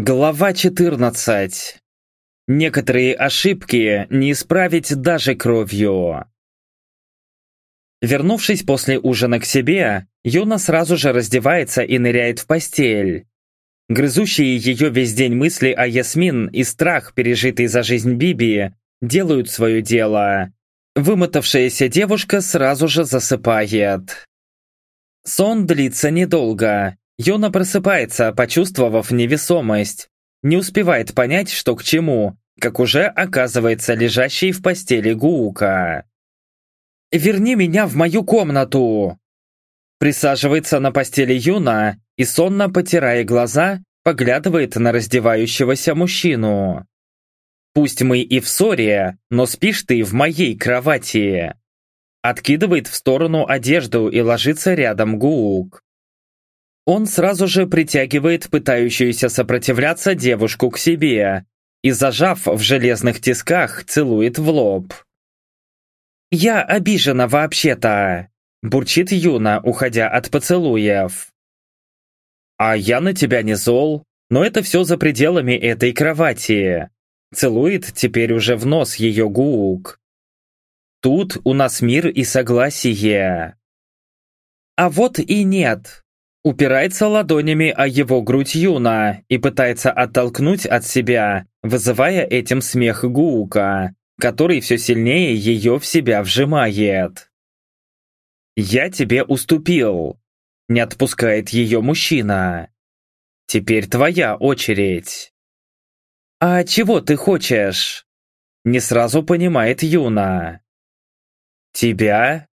Глава 14. Некоторые ошибки не исправить даже кровью. Вернувшись после ужина к себе, Юна сразу же раздевается и ныряет в постель. Грызущие ее весь день мысли о Ясмин и страх, пережитый за жизнь Биби, делают свое дело. Вымотавшаяся девушка сразу же засыпает. Сон длится недолго, Юна просыпается, почувствовав невесомость. Не успевает понять, что к чему, как уже оказывается лежащий в постели Гуука. «Верни меня в мою комнату!» Присаживается на постели Юна и, сонно потирая глаза, поглядывает на раздевающегося мужчину. «Пусть мы и в ссоре, но спишь ты в моей кровати!» Откидывает в сторону одежду и ложится рядом Гуук. Он сразу же притягивает пытающуюся сопротивляться девушку к себе и, зажав в железных тисках, целует в лоб. «Я обижена вообще-то!» – бурчит Юна, уходя от поцелуев. «А я на тебя не зол, но это все за пределами этой кровати!» Целует теперь уже в нос ее гук. «Тут у нас мир и согласие!» «А вот и нет!» Упирается ладонями о его грудь Юна и пытается оттолкнуть от себя, вызывая этим смех Гуука, который все сильнее ее в себя вжимает. «Я тебе уступил», — не отпускает ее мужчина. «Теперь твоя очередь». «А чего ты хочешь?» Не сразу понимает Юна. «Тебя?»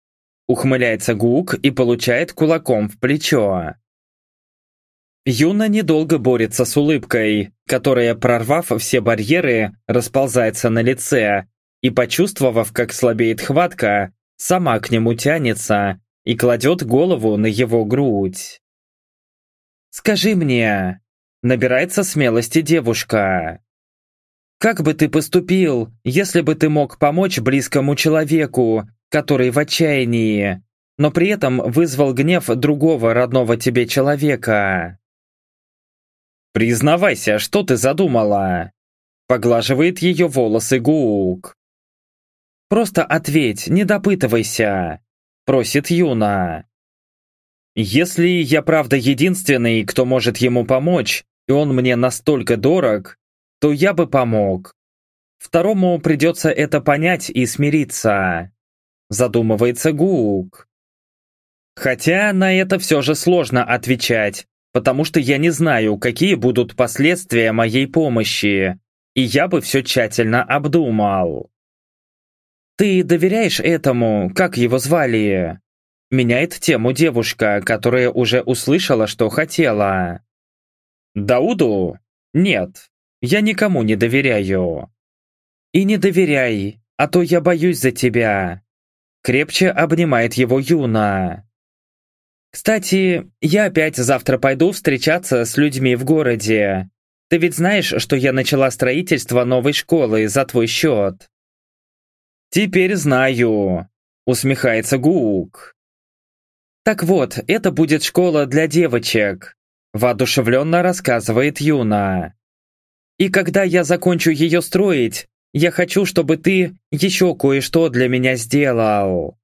Ухмыляется Гук и получает кулаком в плечо. Юна недолго борется с улыбкой, которая, прорвав все барьеры, расползается на лице, и, почувствовав, как слабеет хватка, сама к нему тянется и кладет голову на его грудь. «Скажи мне», — набирается смелости девушка, «как бы ты поступил, если бы ты мог помочь близкому человеку, который в отчаянии, но при этом вызвал гнев другого родного тебе человека?» «Признавайся, что ты задумала?» Поглаживает ее волосы Гук. «Просто ответь, не допытывайся», просит Юна. «Если я правда единственный, кто может ему помочь, и он мне настолько дорог, то я бы помог. Второму придется это понять и смириться», задумывается Гук. Хотя на это все же сложно отвечать, потому что я не знаю, какие будут последствия моей помощи, и я бы все тщательно обдумал. «Ты доверяешь этому? Как его звали?» Меняет тему девушка, которая уже услышала, что хотела. «Дауду? Нет, я никому не доверяю». «И не доверяй, а то я боюсь за тебя». Крепче обнимает его Юна. Кстати, я опять завтра пойду встречаться с людьми в городе. Ты ведь знаешь, что я начала строительство новой школы за твой счет?» «Теперь знаю», — усмехается Гук. «Так вот, это будет школа для девочек», — воодушевленно рассказывает Юна. «И когда я закончу ее строить, я хочу, чтобы ты еще кое-что для меня сделал».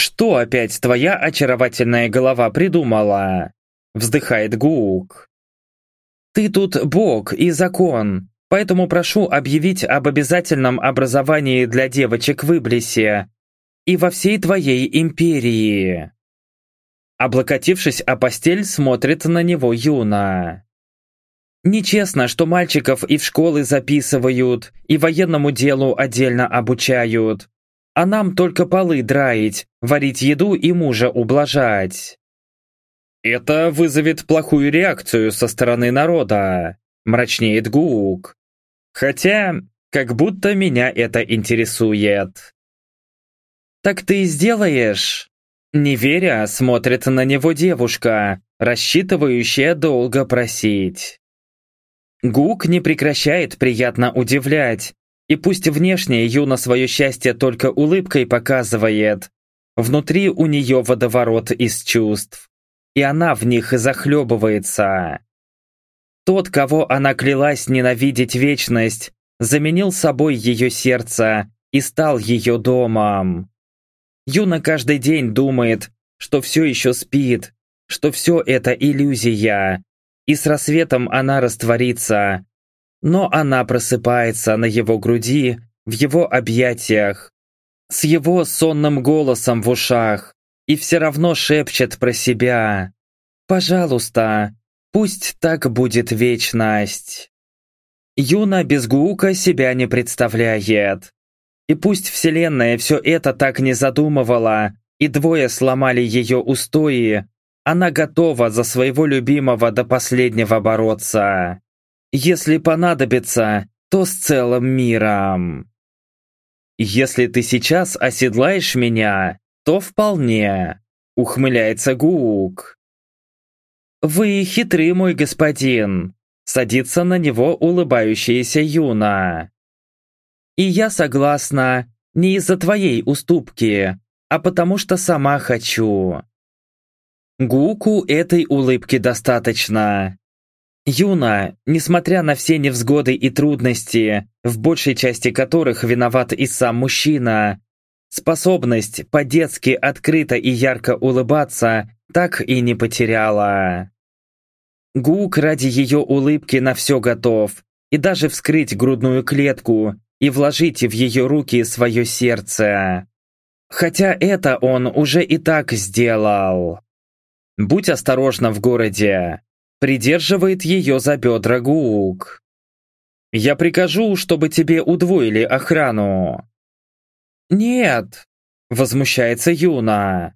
«Что опять твоя очаровательная голова придумала?» Вздыхает Гук. «Ты тут бог и закон, поэтому прошу объявить об обязательном образовании для девочек в Иблисе и во всей твоей империи». Облокотившись о постель, смотрит на него Юна. Нечестно, что мальчиков и в школы записывают, и военному делу отдельно обучают, а нам только полы драить, варить еду и мужа ублажать. Это вызовет плохую реакцию со стороны народа, мрачнеет Гук. Хотя, как будто меня это интересует. Так ты сделаешь? Не веря, смотрит на него девушка, рассчитывающая долго просить. Гук не прекращает приятно удивлять, и пусть внешне Юна свое счастье только улыбкой показывает, внутри у нее водоворот из чувств, и она в них захлебывается. Тот, кого она клялась ненавидеть вечность, заменил собой ее сердце и стал ее домом. Юна каждый день думает, что все еще спит, что все это иллюзия, и с рассветом она растворится. Но она просыпается на его груди, в его объятиях, с его сонным голосом в ушах, и все равно шепчет про себя. «Пожалуйста, пусть так будет вечность». Юна без Гуука себя не представляет. И пусть Вселенная все это так не задумывала, и двое сломали ее устои, она готова за своего любимого до последнего бороться. Если понадобится, то с целым миром. Если ты сейчас оседлаешь меня, то вполне, ухмыляется Гук. Вы хитрый, мой господин, садится на него улыбающаяся Юна. И я согласна не из-за твоей уступки, а потому что сама хочу. Гуку этой улыбки достаточно. Юна, несмотря на все невзгоды и трудности, в большей части которых виноват и сам мужчина, способность по-детски открыто и ярко улыбаться так и не потеряла. Гук ради ее улыбки на все готов, и даже вскрыть грудную клетку, и вложите в ее руки свое сердце. Хотя это он уже и так сделал. Будь осторожна в городе. Придерживает ее за бедра Гук. Я прикажу, чтобы тебе удвоили охрану. Нет, возмущается Юна.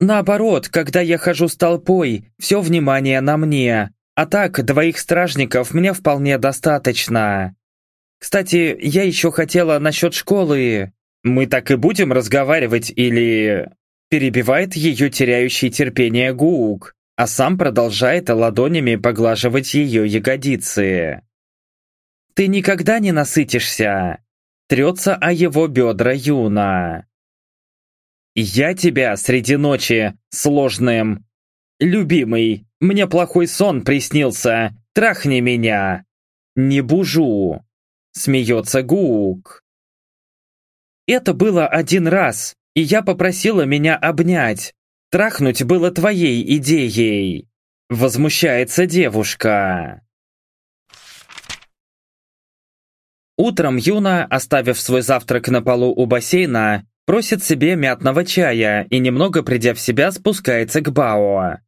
Наоборот, когда я хожу с толпой, все внимание на мне, а так двоих стражников мне вполне достаточно. Кстати, я еще хотела насчет школы. Мы так и будем разговаривать или...» Перебивает ее теряющий терпение Гук, а сам продолжает ладонями поглаживать ее ягодицы. «Ты никогда не насытишься!» Трется о его бедра Юна. «Я тебя среди ночи сложным. Любимый, мне плохой сон приснился, трахни меня!» «Не бужу!» Смеется Гук. Это было один раз, и я попросила меня обнять. Трахнуть было твоей идеей. Возмущается девушка. Утром Юна, оставив свой завтрак на полу у бассейна, просит себе мятного чая и, немного придя в себя, спускается к Бао.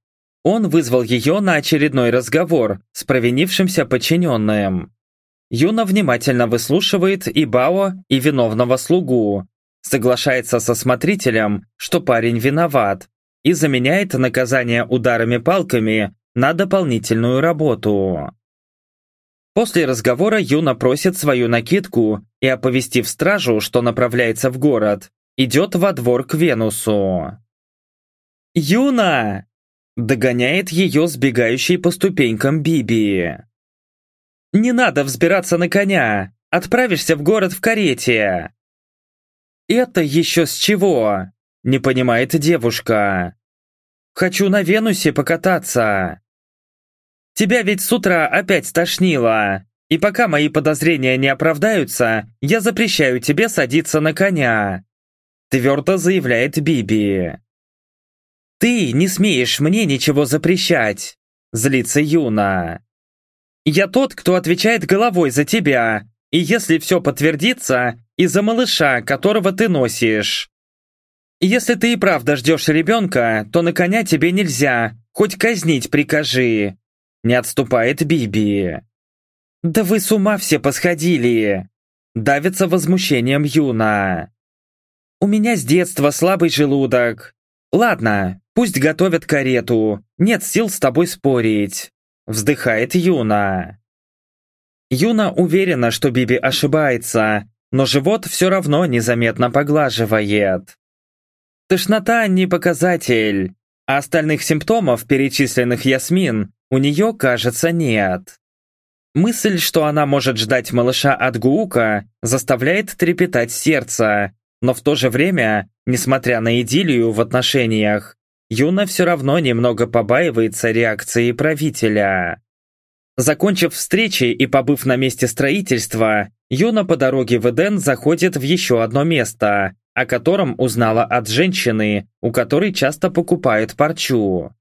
Он вызвал ее на очередной разговор с провинившимся подчиненным. Юна внимательно выслушивает и Бао, и виновного слугу, соглашается со смотрителем, что парень виноват, и заменяет наказание ударами палками на дополнительную работу. После разговора Юна просит свою накидку и, оповестив стражу, что направляется в город, идет во двор к Венусу. «Юна!» – догоняет ее сбегающий по ступенькам Биби. Не надо взбираться на коня! Отправишься в город в карете!» «Это еще с чего?» – не понимает девушка. «Хочу на Венусе покататься!» «Тебя ведь с утра опять стошнило, и пока мои подозрения не оправдаются, я запрещаю тебе садиться на коня!» Твердо заявляет Биби. «Ты не смеешь мне ничего запрещать!» – злится Юна. Я тот, кто отвечает головой за тебя, и если все подтвердится, из-за малыша, которого ты носишь. Если ты и правда ждешь ребенка, то на коня тебе нельзя, хоть казнить прикажи. Не отступает Биби. Да вы с ума все посходили. Давится возмущением Юна. У меня с детства слабый желудок. Ладно, пусть готовят карету, нет сил с тобой спорить. Вздыхает Юна. Юна уверена, что Биби ошибается, но живот все равно незаметно поглаживает. Тошнота не показатель, а остальных симптомов, перечисленных Ясмин, у нее, кажется, нет. Мысль, что она может ждать малыша от Гуука, заставляет трепетать сердце, но в то же время, несмотря на идиллию в отношениях, Юна все равно немного побаивается реакции правителя. Закончив встречи и побыв на месте строительства, Юна по дороге в Эден заходит в еще одно место, о котором узнала от женщины, у которой часто покупают парчу.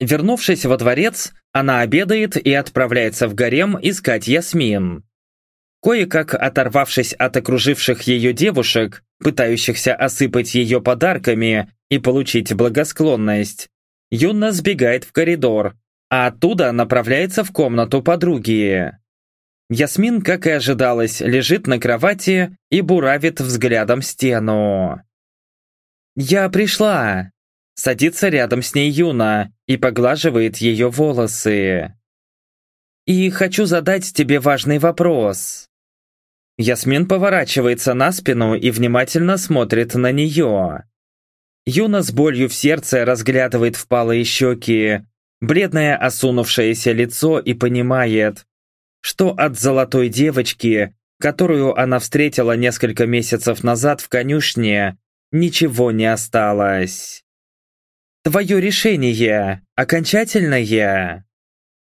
Вернувшись во дворец, она обедает и отправляется в гарем искать Ясмин. Кое-как оторвавшись от окруживших ее девушек, пытающихся осыпать ее подарками и получить благосклонность, Юна сбегает в коридор, а оттуда направляется в комнату подруги. Ясмин, как и ожидалось, лежит на кровати и буравит взглядом стену. «Я пришла!» Садится рядом с ней Юна и поглаживает ее волосы. «И хочу задать тебе важный вопрос». Ясмин поворачивается на спину и внимательно смотрит на нее. Юна с болью в сердце разглядывает впалые щеки, бледное осунувшееся лицо и понимает, что от золотой девочки, которую она встретила несколько месяцев назад в конюшне, ничего не осталось. «Твое решение окончательное?»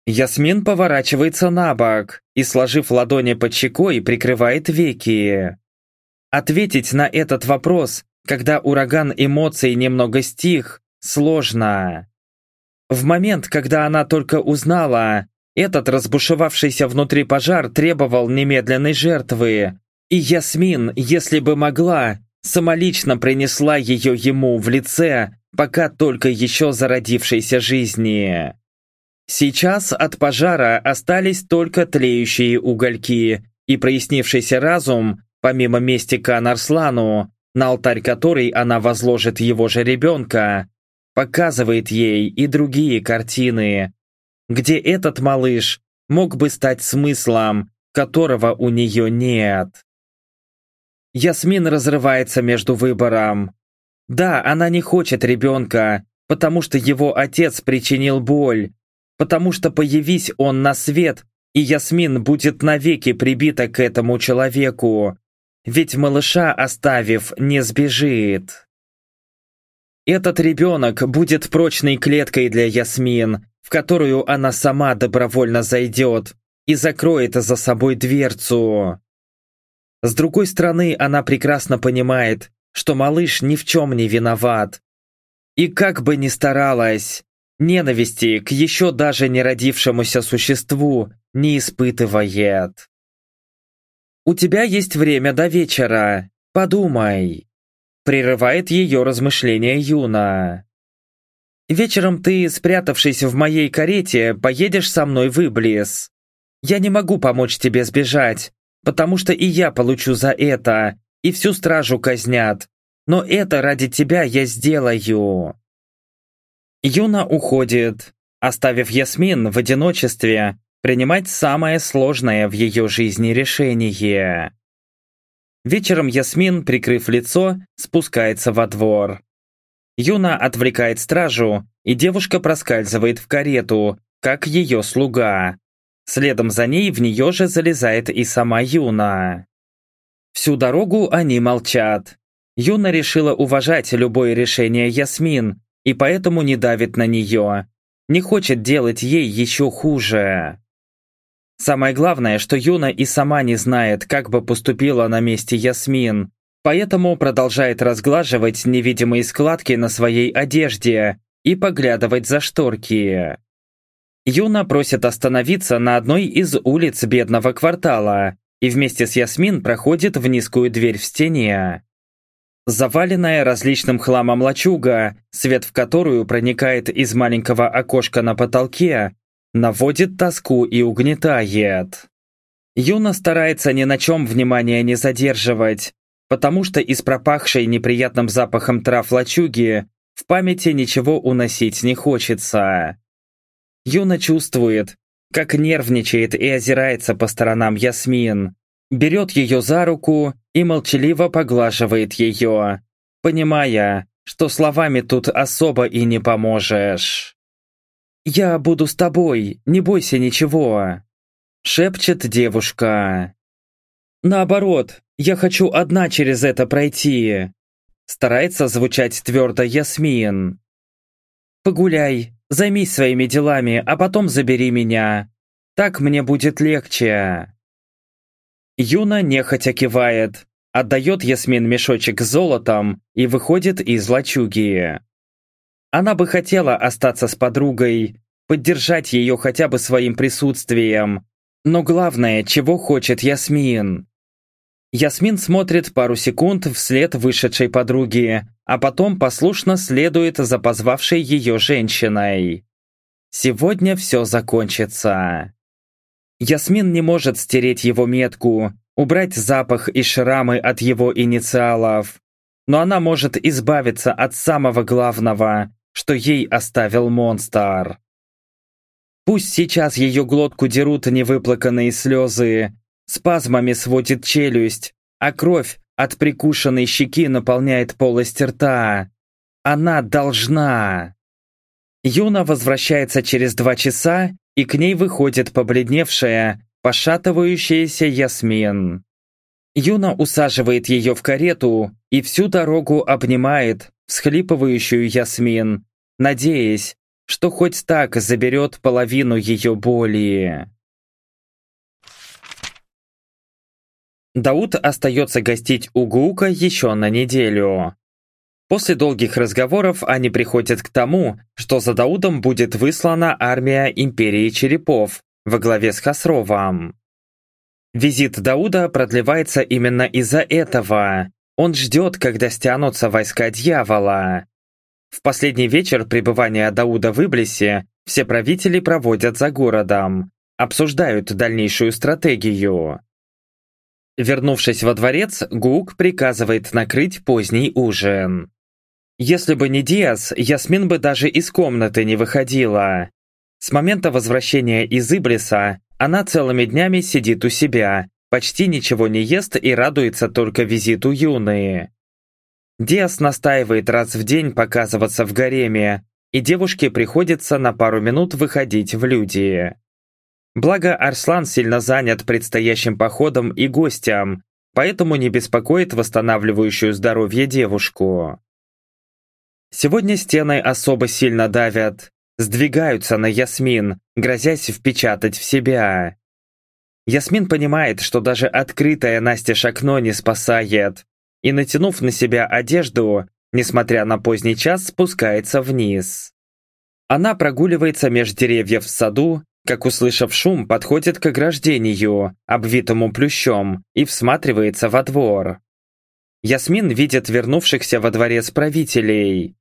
Ясмин поворачивается на бок и, сложив ладони под щекой, прикрывает веки. Ответить на этот вопрос, когда ураган эмоций немного стих, сложно. В момент, когда она только узнала, этот разбушевавшийся внутри пожар требовал немедленной жертвы, и Ясмин, если бы могла, самолично принесла ее ему в лице, пока только еще зародившейся жизни. Сейчас от пожара остались только тлеющие угольки и прояснившийся разум, помимо мести Кан Арслану, на алтарь которой она возложит его же ребенка, показывает ей и другие картины, где этот малыш мог бы стать смыслом, которого у нее нет. Ясмин разрывается между выбором. Да, она не хочет ребенка, потому что его отец причинил боль, потому что появись он на свет, и Ясмин будет навеки прибита к этому человеку, ведь малыша оставив не сбежит. Этот ребенок будет прочной клеткой для Ясмин, в которую она сама добровольно зайдет и закроет за собой дверцу. С другой стороны, она прекрасно понимает, что малыш ни в чем не виноват. И как бы ни старалась, Ненависти к еще даже не родившемуся существу не испытывает. «У тебя есть время до вечера. Подумай», — прерывает ее размышления Юна. «Вечером ты, спрятавшись в моей карете, поедешь со мной в Иблис. Я не могу помочь тебе сбежать, потому что и я получу за это, и всю стражу казнят. Но это ради тебя я сделаю. Юна уходит, оставив Ясмин в одиночестве принимать самое сложное в ее жизни решение. Вечером Ясмин, прикрыв лицо, спускается во двор. Юна отвлекает стражу, и девушка проскальзывает в карету, как ее слуга. Следом за ней в нее же залезает и сама Юна. Всю дорогу они молчат. Юна решила уважать любое решение Ясмин, и поэтому не давит на нее, не хочет делать ей еще хуже. Самое главное, что Юна и сама не знает, как бы поступила на месте Ясмин, поэтому продолжает разглаживать невидимые складки на своей одежде и поглядывать за шторки. Юна просит остановиться на одной из улиц бедного квартала и вместе с Ясмин проходит в низкую дверь в стене. Заваленная различным хламом лачуга, свет в которую проникает из маленького окошка на потолке, наводит тоску и угнетает. Юна старается ни на чем внимания не задерживать, потому что из пропахшей неприятным запахом трав лачуги в памяти ничего уносить не хочется. Юна чувствует, как нервничает и озирается по сторонам Ясмин, берет ее за руку и молчаливо поглаживает ее, понимая, что словами тут особо и не поможешь. «Я буду с тобой, не бойся ничего», — шепчет девушка. «Наоборот, я хочу одна через это пройти», — старается звучать твердо Ясмин. «Погуляй, займись своими делами, а потом забери меня. Так мне будет легче. Юна нехотя кивает, отдает Ясмин мешочек с золотом и выходит из лачуги. Она бы хотела остаться с подругой, поддержать ее хотя бы своим присутствием, но главное, чего хочет Ясмин. Ясмин смотрит пару секунд вслед вышедшей подруги, а потом послушно следует за позвавшей ее женщиной. Сегодня все закончится. Ясмин не может стереть его метку, убрать запах и шрамы от его инициалов, но она может избавиться от самого главного, что ей оставил монстр. Пусть сейчас ее глотку дерут невыплаканные слезы, спазмами сводит челюсть, а кровь от прикушенной щеки наполняет полость рта. Она должна. Юна возвращается через два часа, и к ней выходит побледневшая, пошатывающаяся Ясмин. Юна усаживает ее в карету и всю дорогу обнимает всхлипывающую Ясмин, надеясь, что хоть так заберет половину ее боли. Дауд остается гостить у Гука еще на неделю. После долгих разговоров они приходят к тому, что за Даудом будет выслана армия Империи Черепов во главе с Хасровом. Визит Дауда продлевается именно из-за этого. Он ждет, когда стянутся войска дьявола. В последний вечер пребывания Дауда в Иблисе все правители проводят за городом, обсуждают дальнейшую стратегию. Вернувшись во дворец, Гук приказывает накрыть поздний ужин. Если бы не Диас, Ясмин бы даже из комнаты не выходила. С момента возвращения из Иблиса она целыми днями сидит у себя, почти ничего не ест и радуется только визиту Юны. Диас настаивает раз в день показываться в гареме, и девушке приходится на пару минут выходить в люди. Благо Арслан сильно занят предстоящим походом и гостям, поэтому не беспокоит восстанавливающую здоровье девушку. Сегодня стены особо сильно давят, сдвигаются на Ясмин, грозясь впечатать в себя. Ясмин понимает, что даже открытое настежь окно не спасает, и, натянув на себя одежду, несмотря на поздний час, спускается вниз. Она прогуливается меж деревьев в саду, как, услышав шум, подходит к ограждению, обвитому плющом, и всматривается во двор. Ясмин видит вернувшихся во дворец правителей.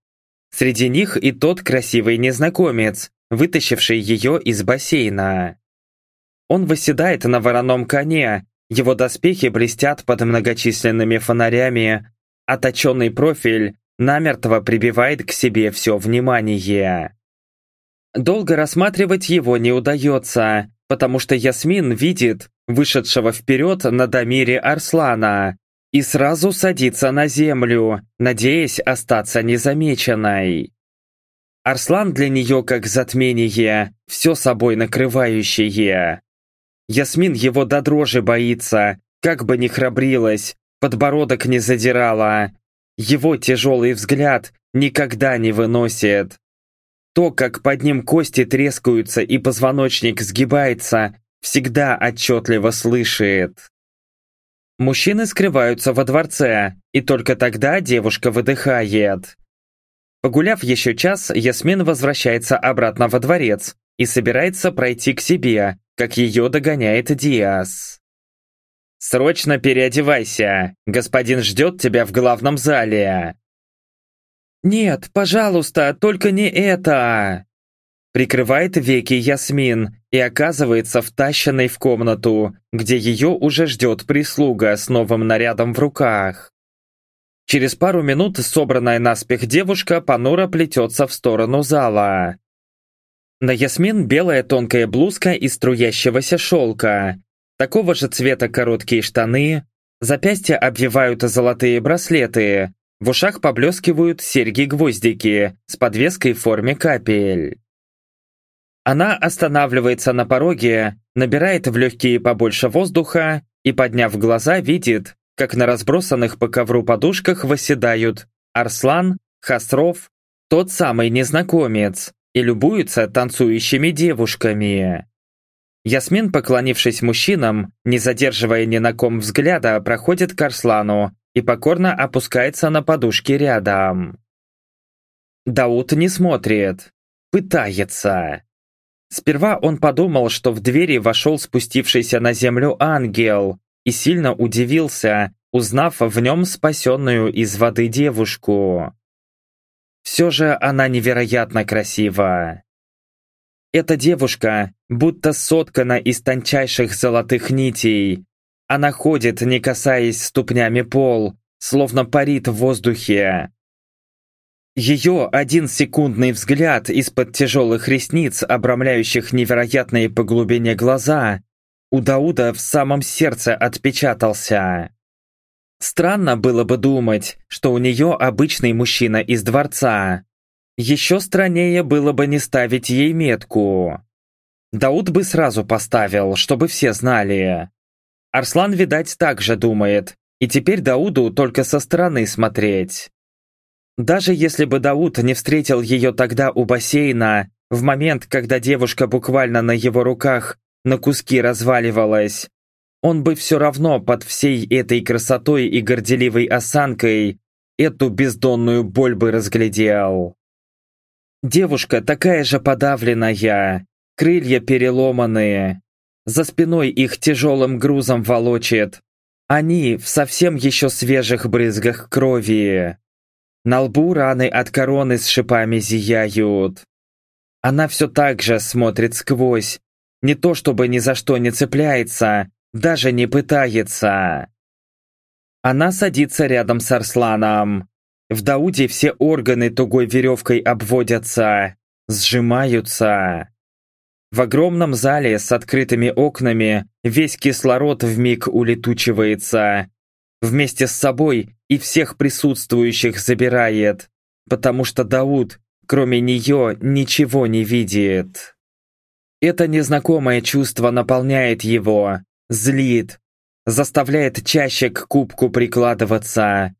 Среди них и тот красивый незнакомец, вытащивший ее из бассейна. Он восседает на вороном коне, его доспехи блестят под многочисленными фонарями, а профиль намертво прибивает к себе все внимание. Долго рассматривать его не удается, потому что Ясмин видит вышедшего вперед на Дамире Арслана и сразу садится на землю, надеясь остаться незамеченной. Арслан для нее как затмение, все собой накрывающее. Ясмин его до дрожи боится, как бы ни храбрилась, подбородок не задирала. Его тяжелый взгляд никогда не выносит. То, как под ним кости трескаются и позвоночник сгибается, всегда отчетливо слышит. Мужчины скрываются во дворце, и только тогда девушка выдыхает. Погуляв еще час, Ясмин возвращается обратно во дворец и собирается пройти к себе, как ее догоняет Диас. «Срочно переодевайся! Господин ждет тебя в главном зале!» «Нет, пожалуйста, только не это!» Прикрывает веки Ясмин и оказывается втащенной в комнату, где ее уже ждет прислуга с новым нарядом в руках. Через пару минут собранная наспех девушка понуро плетется в сторону зала. На Ясмин белая тонкая блузка из струящегося шелка, такого же цвета короткие штаны, запястья обвивают золотые браслеты, в ушах поблескивают серьги-гвоздики с подвеской в форме капель. Она останавливается на пороге, набирает в легкие побольше воздуха и, подняв глаза, видит, как на разбросанных по ковру подушках восседают Арслан, Хасров, тот самый незнакомец, и любуются танцующими девушками. Ясмин, поклонившись мужчинам, не задерживая ни на ком взгляда, проходит к Арслану и покорно опускается на подушки рядом. Дауд не смотрит, пытается. Сперва он подумал, что в двери вошел спустившийся на землю ангел и сильно удивился, узнав в нем спасенную из воды девушку. Все же она невероятно красива. Эта девушка будто соткана из тончайших золотых нитей. Она ходит, не касаясь ступнями пол, словно парит в воздухе. Ее один секундный взгляд из-под тяжелых ресниц, обрамляющих невероятные по глубине глаза, у Дауда в самом сердце отпечатался. Странно было бы думать, что у нее обычный мужчина из дворца. Еще страннее было бы не ставить ей метку. Дауд бы сразу поставил, чтобы все знали. Арслан, видать, так же думает, и теперь Дауду только со стороны смотреть. Даже если бы Дауд не встретил ее тогда у бассейна, в момент, когда девушка буквально на его руках на куски разваливалась, он бы все равно под всей этой красотой и горделивой осанкой эту бездонную боль бы разглядел. Девушка такая же подавленная, крылья переломанные, за спиной их тяжелым грузом волочит. Они в совсем еще свежих брызгах крови. На лбу раны от короны с шипами зияют. Она все так же смотрит сквозь, не то чтобы ни за что не цепляется, даже не пытается. Она садится рядом с Арсланом. В Дауде все органы тугой веревкой обводятся, сжимаются. В огромном зале с открытыми окнами весь кислород вмиг улетучивается. Вместе с собой и всех присутствующих забирает, потому что Дауд, кроме нее, ничего не видит. Это незнакомое чувство наполняет его, злит, заставляет чаще к кубку прикладываться,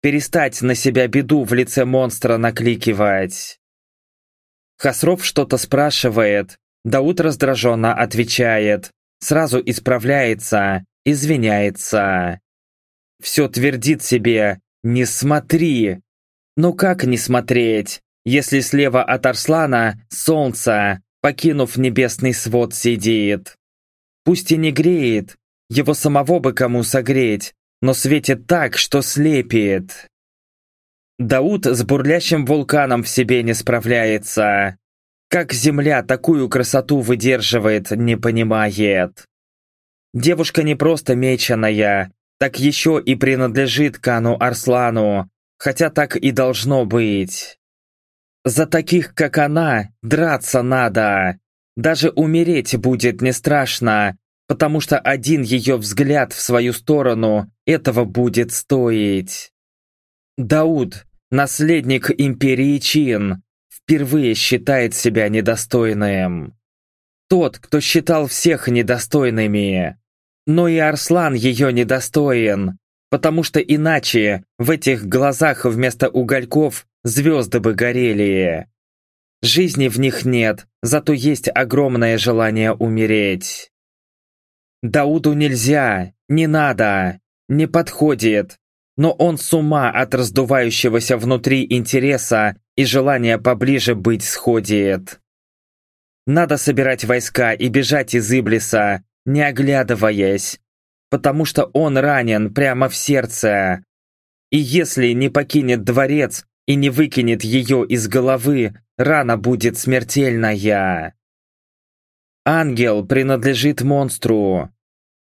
перестать на себя беду в лице монстра накликивать. Хасров что-то спрашивает, Дауд раздраженно отвечает, сразу исправляется, извиняется. Все твердит себе «не смотри». Но как не смотреть, если слева от Арслана солнце, покинув небесный свод, сидит? Пусть и не греет, его самого бы кому согреть, но светит так, что слепит. Дауд с бурлящим вулканом в себе не справляется. Как земля такую красоту выдерживает, не понимает. Девушка не просто меченая, так еще и принадлежит Кану Арслану, хотя так и должно быть. За таких, как она, драться надо. Даже умереть будет не страшно, потому что один ее взгляд в свою сторону этого будет стоить. Дауд, наследник империи Чин, впервые считает себя недостойным. Тот, кто считал всех недостойными. Но и Арслан ее недостоин, потому что иначе в этих глазах вместо угольков звезды бы горели. Жизни в них нет, зато есть огромное желание умереть. Дауду нельзя, не надо, не подходит, но он с ума от раздувающегося внутри интереса и желания поближе быть сходит. Надо собирать войска и бежать из Иблиса, не оглядываясь, потому что он ранен прямо в сердце. И если не покинет дворец и не выкинет ее из головы, рана будет смертельная. Ангел принадлежит монстру.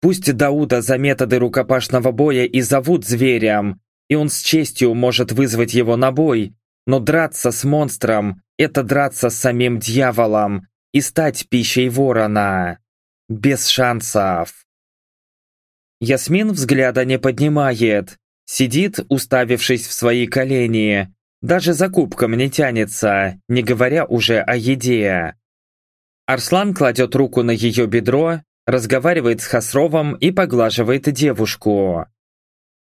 Пусть Дауда за методы рукопашного боя и зовут зверем, и он с честью может вызвать его на бой, но драться с монстром – это драться с самим дьяволом и стать пищей ворона. Без шансов. Ясмин взгляда не поднимает, сидит, уставившись в свои колени, даже за кубком не тянется, не говоря уже о еде. Арслан кладет руку на ее бедро, разговаривает с Хасровом и поглаживает девушку.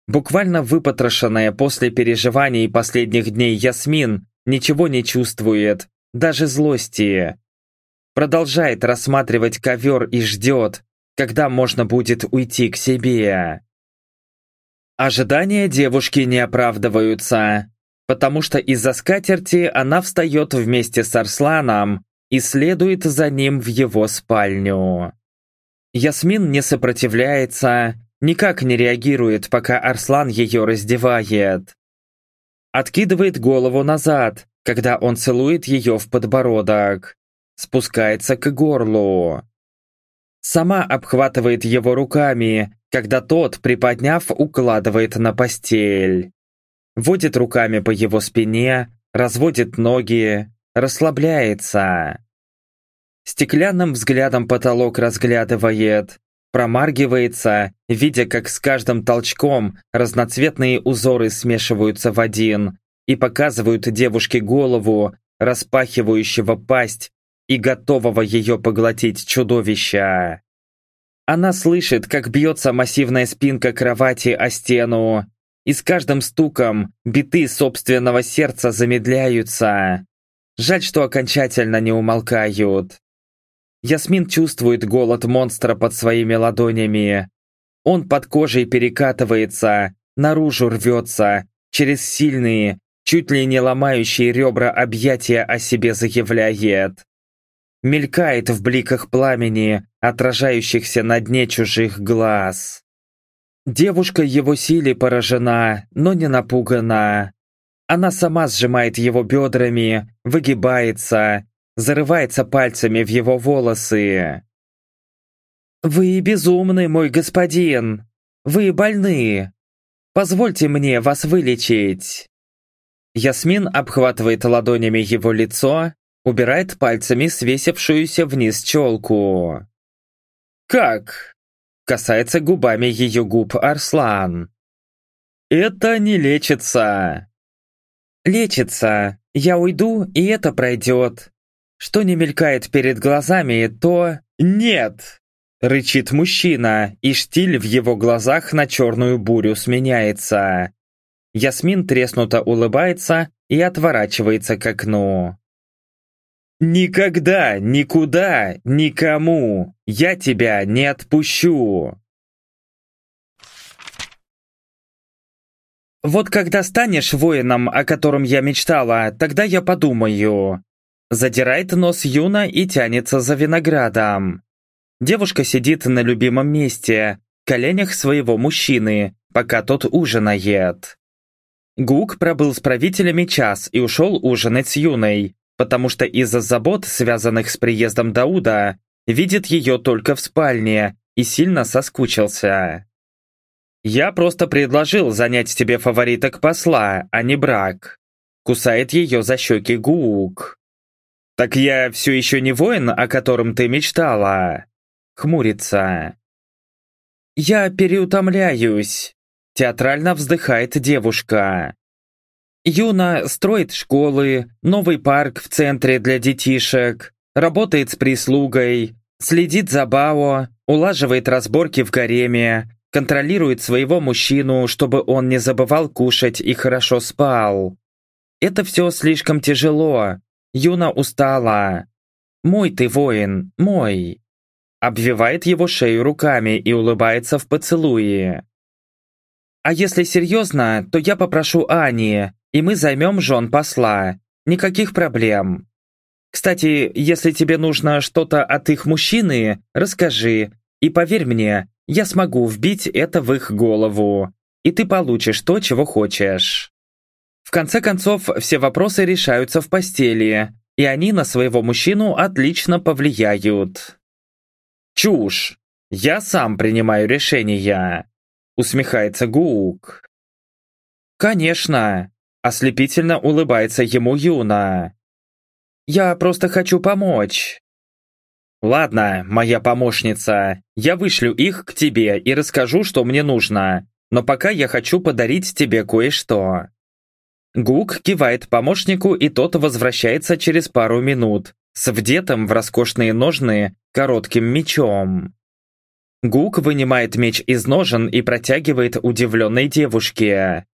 Буквально выпотрошенная после переживаний последних дней Ясмин ничего не чувствует, даже злости. продолжает рассматривать ковер и ждет, когда можно будет уйти к себе. Ожидания девушки не оправдываются, потому что из-за скатерти она встает вместе с Арсланом и следует за ним в его спальню. Ясмин не сопротивляется, никак не реагирует, пока Арслан ее раздевает. Откидывает голову назад, когда он целует ее в подбородок. Спускается к горлу. Сама обхватывает его руками, когда тот, приподняв, укладывает на постель. Водит руками по его спине, разводит ноги, расслабляется. Стеклянным взглядом потолок разглядывает, промаргивается, видя, как с каждым толчком разноцветные узоры смешиваются в один и показывают девушке голову, распахивающего пасть и готового ее поглотить чудовища. Она слышит, как бьется массивная спинка кровати о стену, и с каждым стуком биты собственного сердца замедляются. Жаль, что окончательно не умолкают. Ясмин чувствует голод монстра под своими ладонями. Он под кожей перекатывается, наружу рвется, через сильные, чуть ли не ломающие ребра объятия о себе заявляет мелькает в бликах пламени, отражающихся на дне чужих глаз. Девушка его силе поражена, но не напугана. Она сама сжимает его бедрами, выгибается, зарывается пальцами в его волосы. «Вы безумны, мой господин! Вы больны! Позвольте мне вас вылечить!» Ясмин обхватывает ладонями его лицо, Убирает пальцами свесившуюся вниз челку. «Как?» Касается губами ее губ Арслан. «Это не лечится!» «Лечится. Я уйду, и это пройдет. Что не мелькает перед глазами, то...» «Нет!» Рычит мужчина, и штиль в его глазах на черную бурю сменяется. Ясмин треснуто улыбается и отворачивается к окну. «Никогда, никуда, никому! Я тебя не отпущу!» «Вот когда станешь воином, о котором я мечтала, тогда я подумаю». Задирает нос Юна и тянется за виноградом. Девушка сидит на любимом месте, коленях своего мужчины, пока тот ужинает. Гук пробыл с правителями час и ушел ужинать с Юной, потому что из-за забот, связанных с приездом Дауда, видит ее только в спальне и сильно соскучился. «Я просто предложил занять тебе фавориток посла, а не брак», кусает ее за щеки Гук. «Так я все еще не воин, о котором ты мечтала?» Хмурится. «Я переутомляюсь», театрально вздыхает девушка. Юна строит школы, новый парк в центре для детишек, работает с прислугой, следит за Бао, улаживает разборки в гареме, контролирует своего мужчину, чтобы он не забывал кушать и хорошо спал. Это все слишком тяжело. Юна устала. «Мой ты воин, мой!» Обвивает его шею руками и улыбается в поцелуе. «А если серьезно, то я попрошу Ани, и мы займем жен посла. Никаких проблем. Кстати, если тебе нужно что-то от их мужчины, расскажи. И поверь мне, я смогу вбить это в их голову. И ты получишь то, чего хочешь. В конце концов, все вопросы решаются в постели, и они на своего мужчину отлично повлияют. Чушь! Я сам принимаю решения. Усмехается Гук. Конечно, Ослепительно улыбается ему Юна. «Я просто хочу помочь». «Ладно, моя помощница, я вышлю их к тебе и расскажу, что мне нужно, но пока я хочу подарить тебе кое-что». Гук кивает помощнику, и тот возвращается через пару минут с вдетым в роскошные ножны коротким мечом. Гук вынимает меч из ножен и протягивает удивленной девушке.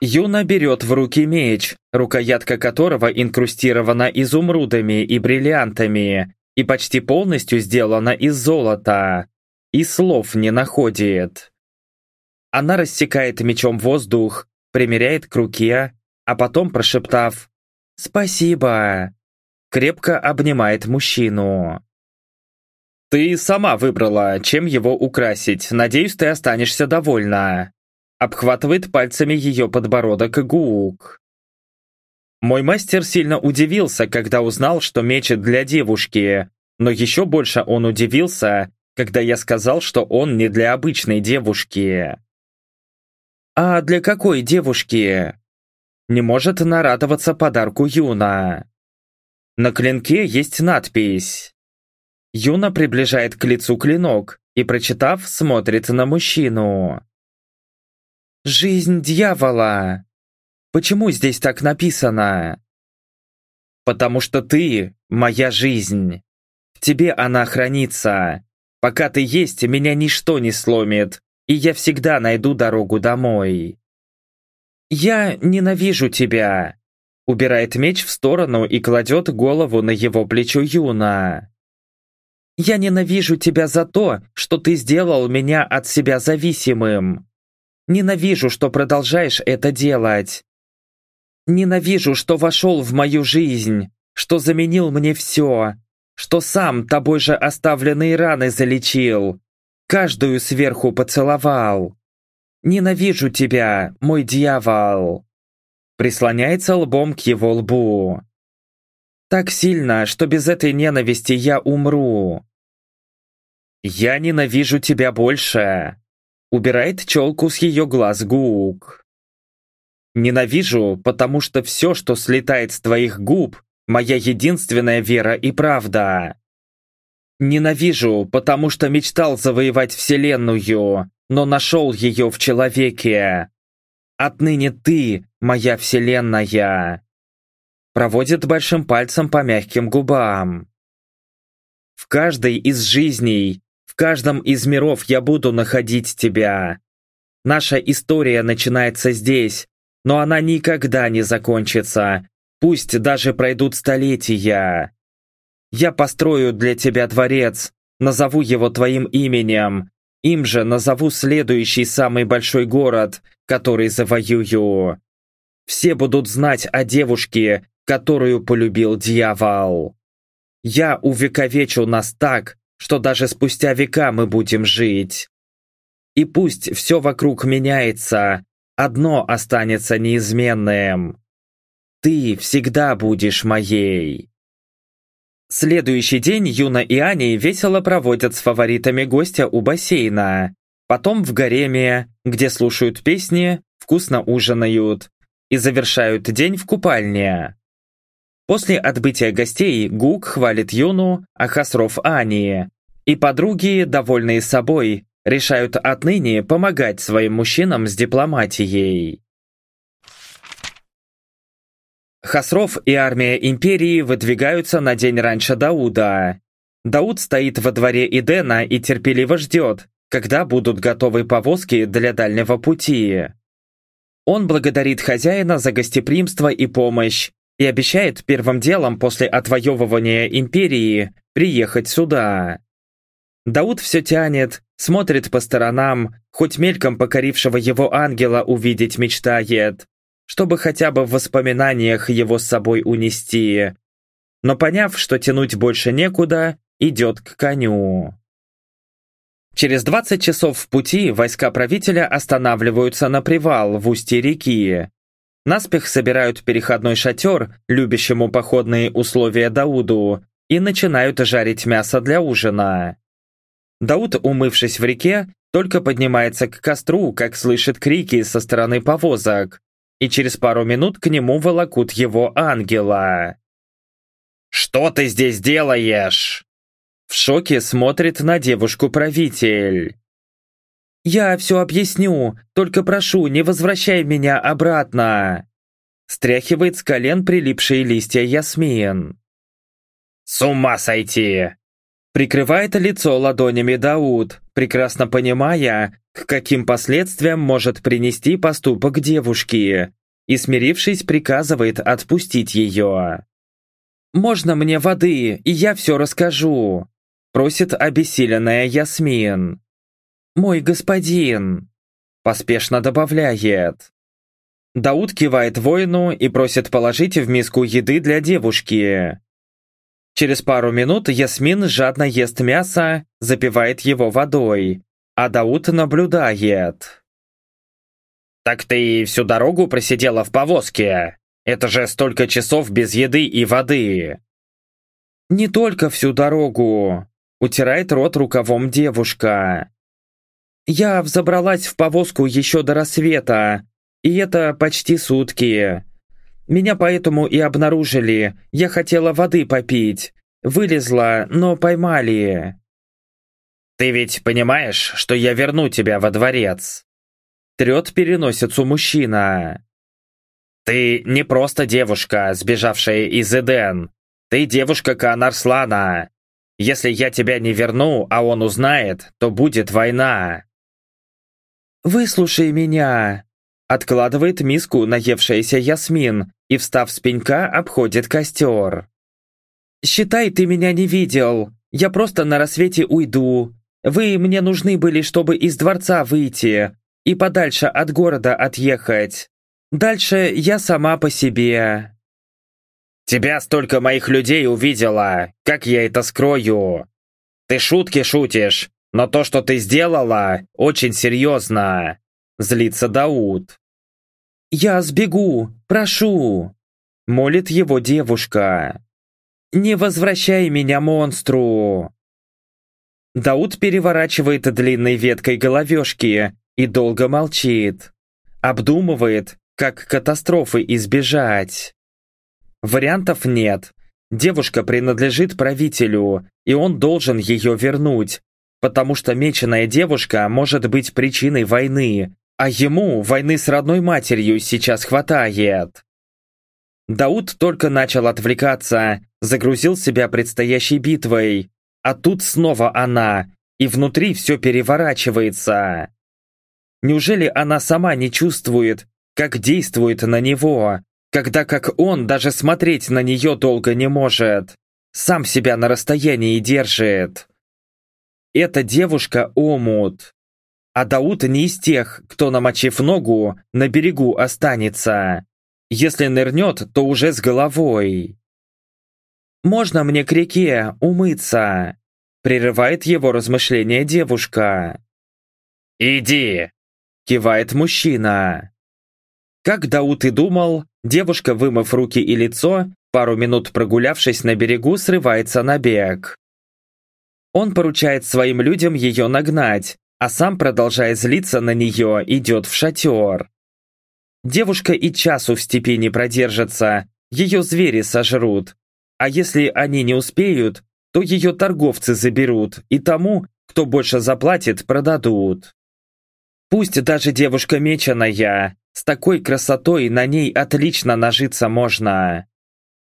Юна берет в руки меч, рукоятка которого инкрустирована изумрудами и бриллиантами, и почти полностью сделана из золота, и слов не находит. Она рассекает мечом воздух, примеряет к руке, а потом, прошептав «Спасибо», крепко обнимает мужчину. «Ты сама выбрала, чем его украсить. Надеюсь, ты останешься довольна». Обхватывает пальцами ее подбородок Гук. Мой мастер сильно удивился, когда узнал, что меч для девушки, но еще больше он удивился, когда я сказал, что он не для обычной девушки. «А для какой девушки?» Не может нарадоваться подарку Юна. На клинке есть надпись. Юна приближает к лицу клинок и, прочитав, смотрит на мужчину. «Жизнь дьявола! Почему здесь так написано?» «Потому что ты — моя жизнь. В тебе она хранится. Пока ты есть, меня ничто не сломит, и я всегда найду дорогу домой». «Я ненавижу тебя!» Убирает меч в сторону и кладет голову на его плечо Юна. «Я ненавижу тебя за то, что ты сделал меня от себя зависимым. Ненавижу, что продолжаешь это делать. Ненавижу, что вошел в мою жизнь, что заменил мне все, что сам тобой же оставленные раны залечил, каждую сверху поцеловал. Ненавижу тебя, мой дьявол!» Прислоняется лбом к его лбу. «Так сильно, что без этой ненависти я умру!» «Я ненавижу тебя больше!» Убирает челку с ее глаз Гук. «Ненавижу, потому что все, что слетает с твоих губ, моя единственная вера и правда. Ненавижу, потому что мечтал завоевать Вселенную, но нашел ее в человеке. Отныне ты моя Вселенная. Проводит большим пальцем по мягким губам. В каждой из жизней в каждом из миров я буду находить тебя. Наша история начинается здесь, но она никогда не закончится. Пусть даже пройдут столетия. Я построю для тебя дворец, назову его твоим именем. Им же назову следующий самый большой город, который завоюю. Все будут знать о девушке, которую полюбил дьявол. Я увековечу нас так, что даже спустя века мы будем жить. И пусть все вокруг меняется, одно останется неизменным. Ты всегда будешь моей. Следующий день Юна и Ани весело проводят с фаворитами гостя у бассейна. Потом в гареме, где слушают песни, вкусно ужинают. И завершают день в купальне. После отбытия гостей Гук хвалит Юну, а Хасров Ани. И подруги, довольные собой, решают отныне помогать своим мужчинам с дипломатией. Хасров и армия империи выдвигаются на день раньше Дауда. Дауд стоит во дворе Идена и терпеливо ждет, когда будут готовы повозки для дальнего пути. Он благодарит хозяина за гостеприимство и помощь, и обещает первым делом после отвоевывания империи приехать сюда. Дауд все тянет, смотрит по сторонам, хоть мельком покорившего его ангела увидеть мечтает, чтобы хотя бы в воспоминаниях его с собой унести. Но поняв, что тянуть больше некуда, идет к коню. Через 20 часов в пути войска правителя останавливаются на привал в устье реки, Наспех собирают переходной шатер, любящему походные условия Дауду, и начинают жарить мясо для ужина. Дауд, умывшись в реке, только поднимается к костру, как слышит крики со стороны повозок, и через пару минут к нему волокут его ангела. «Что ты здесь делаешь?» В шоке смотрит на девушку правитель. «Я все объясню, только прошу, не возвращай меня обратно!» Стряхивает с колен прилипшие листья Ясмин. «С ума сойти!» Прикрывает лицо ладонями Дауд, прекрасно понимая, к каким последствиям может принести поступок девушки, и, смирившись, приказывает отпустить ее. «Можно мне воды, и я все расскажу?» Просит обессиленная Ясмин. «Мой господин!» Поспешно добавляет. Дауд кивает воину и просит положить в миску еды для девушки. Через пару минут Ясмин жадно ест мясо, запивает его водой, а Дауд наблюдает. «Так ты всю дорогу просидела в повозке? Это же столько часов без еды и воды!» «Не только всю дорогу!» — утирает рот рукавом девушка. «Я взобралась в повозку еще до рассвета, и это почти сутки. Меня поэтому и обнаружили. Я хотела воды попить. Вылезла, но поймали. Ты ведь понимаешь, что я верну тебя во дворец? Трет переносицу мужчина. Ты не просто девушка, сбежавшая из Эден. Ты девушка Канарслана. Если я тебя не верну, а он узнает, то будет война. «Выслушай меня!» Откладывает миску наевшаяся Ясмин и, встав с пенька, обходит костер. «Считай, ты меня не видел. Я просто на рассвете уйду. Вы мне нужны были, чтобы из дворца выйти и подальше от города отъехать. Дальше я сама по себе». «Тебя столько моих людей увидела. Как я это скрою? Ты шутки шутишь, но то, что ты сделала, очень серьезно. Злится Дауд. «Я сбегу, прошу!» Молит его девушка. «Не возвращай меня монстру!» Дауд переворачивает длинной веткой головешки и долго молчит. Обдумывает, как катастрофы избежать. Вариантов нет. Девушка принадлежит правителю, и он должен ее вернуть, потому что меченая девушка может быть причиной войны, а ему войны с родной матерью сейчас хватает. Дауд только начал отвлекаться, загрузил себя предстоящей битвой, а тут снова она, и внутри все переворачивается. Неужели она сама не чувствует, как действует на него, когда как он даже смотреть на нее долго не может, сам себя на расстоянии держит? Эта девушка омут. А Дауд не из тех, кто, намочив ногу, на берегу останется. Если нырнет, то уже с головой. «Можно мне к реке умыться?» Прерывает его размышления девушка. «Иди!» Кивает мужчина. Как Дауд и думал, девушка, вымыв руки и лицо, пару минут прогулявшись на берегу, срывается на бег. Он поручает своим людям ее нагнать, а сам, продолжая злиться на нее, идет в шатер. Девушка и часу в степи не продержится, ее звери сожрут. А если они не успеют, то ее торговцы заберут, и тому, кто больше заплатит, продадут. Пусть даже девушка меченая, с такой красотой на ней отлично нажиться можно.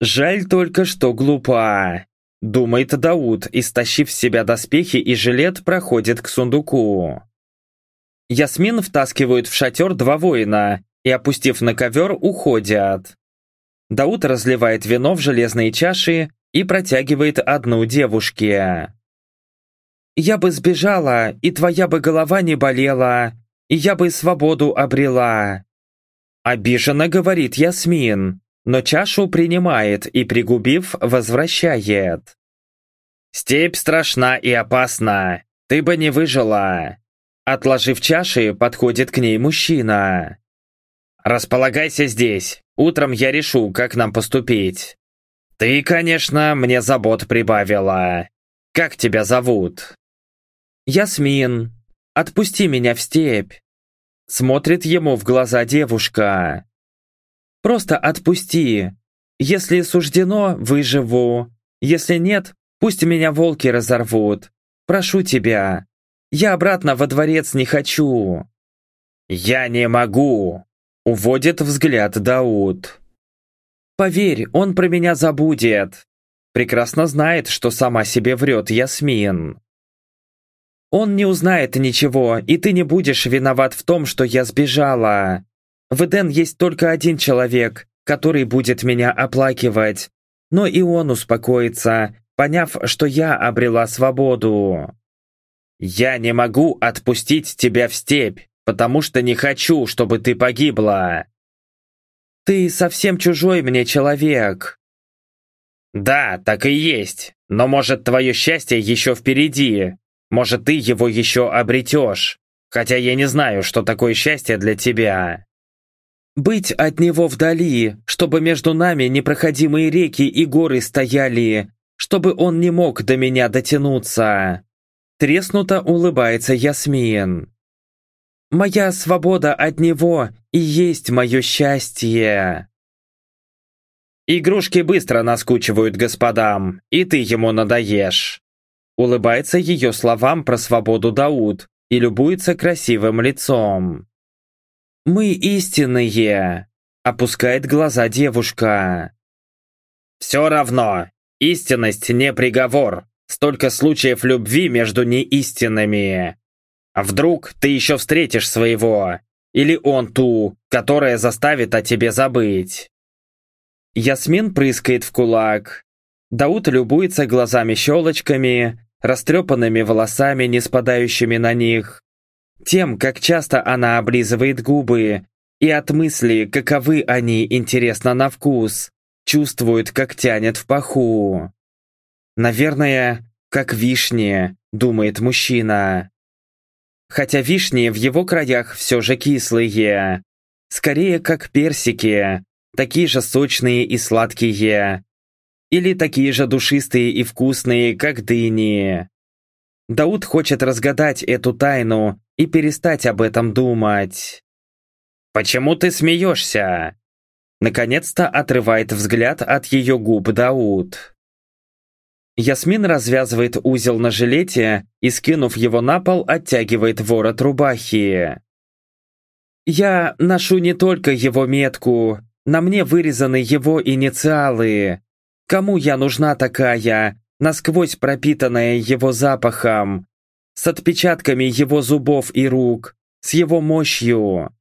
Жаль только, что глупа. Думает Дауд, истощив с себя доспехи и жилет, проходит к сундуку. Ясмин втаскивают в шатер два воина и, опустив на ковер, уходят. Дауд разливает вино в железные чаши и протягивает одну девушке. «Я бы сбежала, и твоя бы голова не болела, и я бы свободу обрела». Обиженно говорит Ясмин, но чашу принимает и, пригубив, возвращает. «Степь страшна и опасна, ты бы не выжила!» Отложив чаши, подходит к ней мужчина. «Располагайся здесь, утром я решу, как нам поступить. Ты, конечно, мне забот прибавила. Как тебя зовут?» «Ясмин, отпусти меня в степь!» Смотрит ему в глаза девушка. Просто отпусти. Если суждено, выживу. Если нет, пусть меня волки разорвут. Прошу тебя. Я обратно во дворец не хочу. Я не могу. Уводит взгляд Дауд. Поверь, он про меня забудет. Прекрасно знает, что сама себе врет Ясмин. Он не узнает ничего, и ты не будешь виноват в том, что я сбежала. В Эден есть только один человек, который будет меня оплакивать. но и он успокоится, поняв, что я обрела свободу. «Я не могу отпустить тебя в степь, потому что не хочу, чтобы ты погибла!» «Ты совсем чужой мне человек!» «Да, так и есть, но может твое счастье еще впереди, может ты его еще обретешь, хотя я не знаю, что такое счастье для тебя!» «Быть от него вдали, чтобы между нами непроходимые реки и горы стояли, чтобы он не мог до меня дотянуться!» Треснуто улыбается Ясмин. «Моя свобода от него и есть мое счастье!» «Игрушки быстро наскучивают господам, и ты ему надоешь!» Улыбается ее словам про свободу Дауд и любуется красивым лицом. «Мы истинные!» – опускает глаза девушка. «Все равно, истинность не приговор!» Столько случаев любви между неистинными. А вдруг ты еще встретишь своего? Или он ту, которая заставит о тебе забыть? Ясмин прыскает в кулак. Дауд любуется глазами-щелочками, растрепанными волосами, не спадающими на них. Тем, как часто она облизывает губы, и от мысли, каковы они, интересно на вкус, чувствует, как тянет в паху. Наверное, как вишни, думает мужчина. Хотя вишни в его краях все же кислые. Скорее, как персики, такие же сочные и сладкие. Или такие же душистые и вкусные, как дыни. Дауд хочет разгадать эту тайну и перестать об этом думать. «Почему ты смеешься?» Наконец-то отрывает взгляд от ее губ Дауд. Ясмин развязывает узел на жилете и, скинув его на пол, оттягивает ворот рубахи. «Я ношу не только его метку, на мне вырезаны его инициалы. Кому я нужна такая, насквозь пропитанная его запахом, с отпечатками его зубов и рук, с его мощью?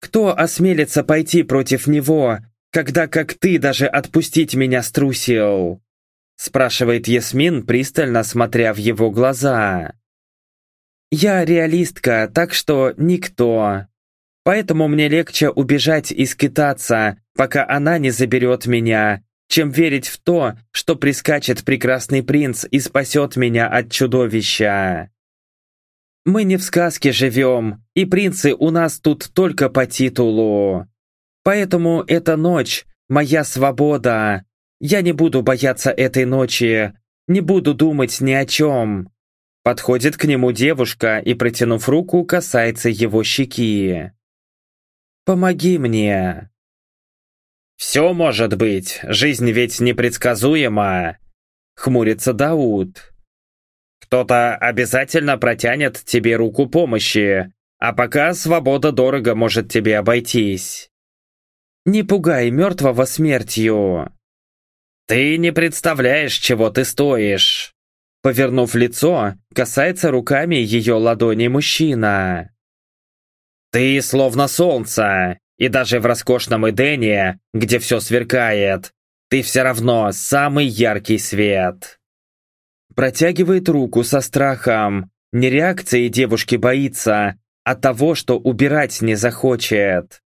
Кто осмелится пойти против него, когда как ты даже отпустить меня струсил?» спрашивает Ясмин, пристально смотря в его глаза. «Я реалистка, так что никто. Поэтому мне легче убежать и скитаться, пока она не заберет меня, чем верить в то, что прискачет прекрасный принц и спасет меня от чудовища. Мы не в сказке живем, и принцы у нас тут только по титулу. Поэтому эта ночь – моя свобода, я не буду бояться этой ночи, не буду думать ни о чем. Подходит к нему девушка и, протянув руку, касается его щеки. «Помоги мне!» «Все может быть, жизнь ведь непредсказуема!» Хмурится Дауд. «Кто-то обязательно протянет тебе руку помощи, а пока свобода дорого может тебе обойтись». «Не пугай мертвого смертью!» «Ты не представляешь, чего ты стоишь!» Повернув лицо, касается руками ее ладони мужчина. «Ты словно солнце, и даже в роскошном Эдене, где все сверкает, ты все равно самый яркий свет!» Протягивает руку со страхом. Не реакции девушки боится, а того, что убирать не захочет.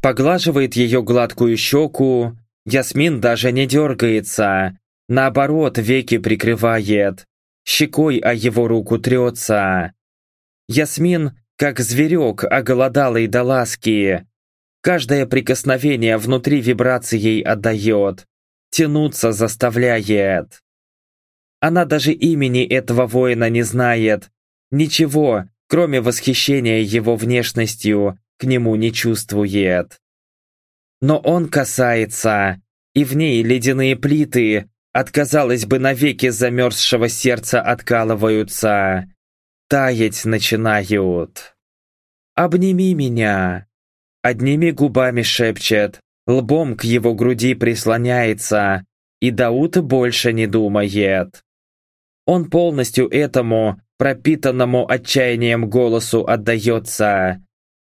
Поглаживает ее гладкую щеку, Ясмин даже не дергается, наоборот, веки прикрывает, щекой о его руку трется. Ясмин, как зверек, оголодалый до ласки. Каждое прикосновение внутри вибрацией отдает, тянуться заставляет. Она даже имени этого воина не знает, ничего, кроме восхищения его внешностью, к нему не чувствует но он касается, и в ней ледяные плиты, от, казалось бы, навеки замерзшего сердца откалываются, таять начинают. «Обними меня!» Одними губами шепчет, лбом к его груди прислоняется, и Дауд больше не думает. Он полностью этому, пропитанному отчаянием голосу отдается,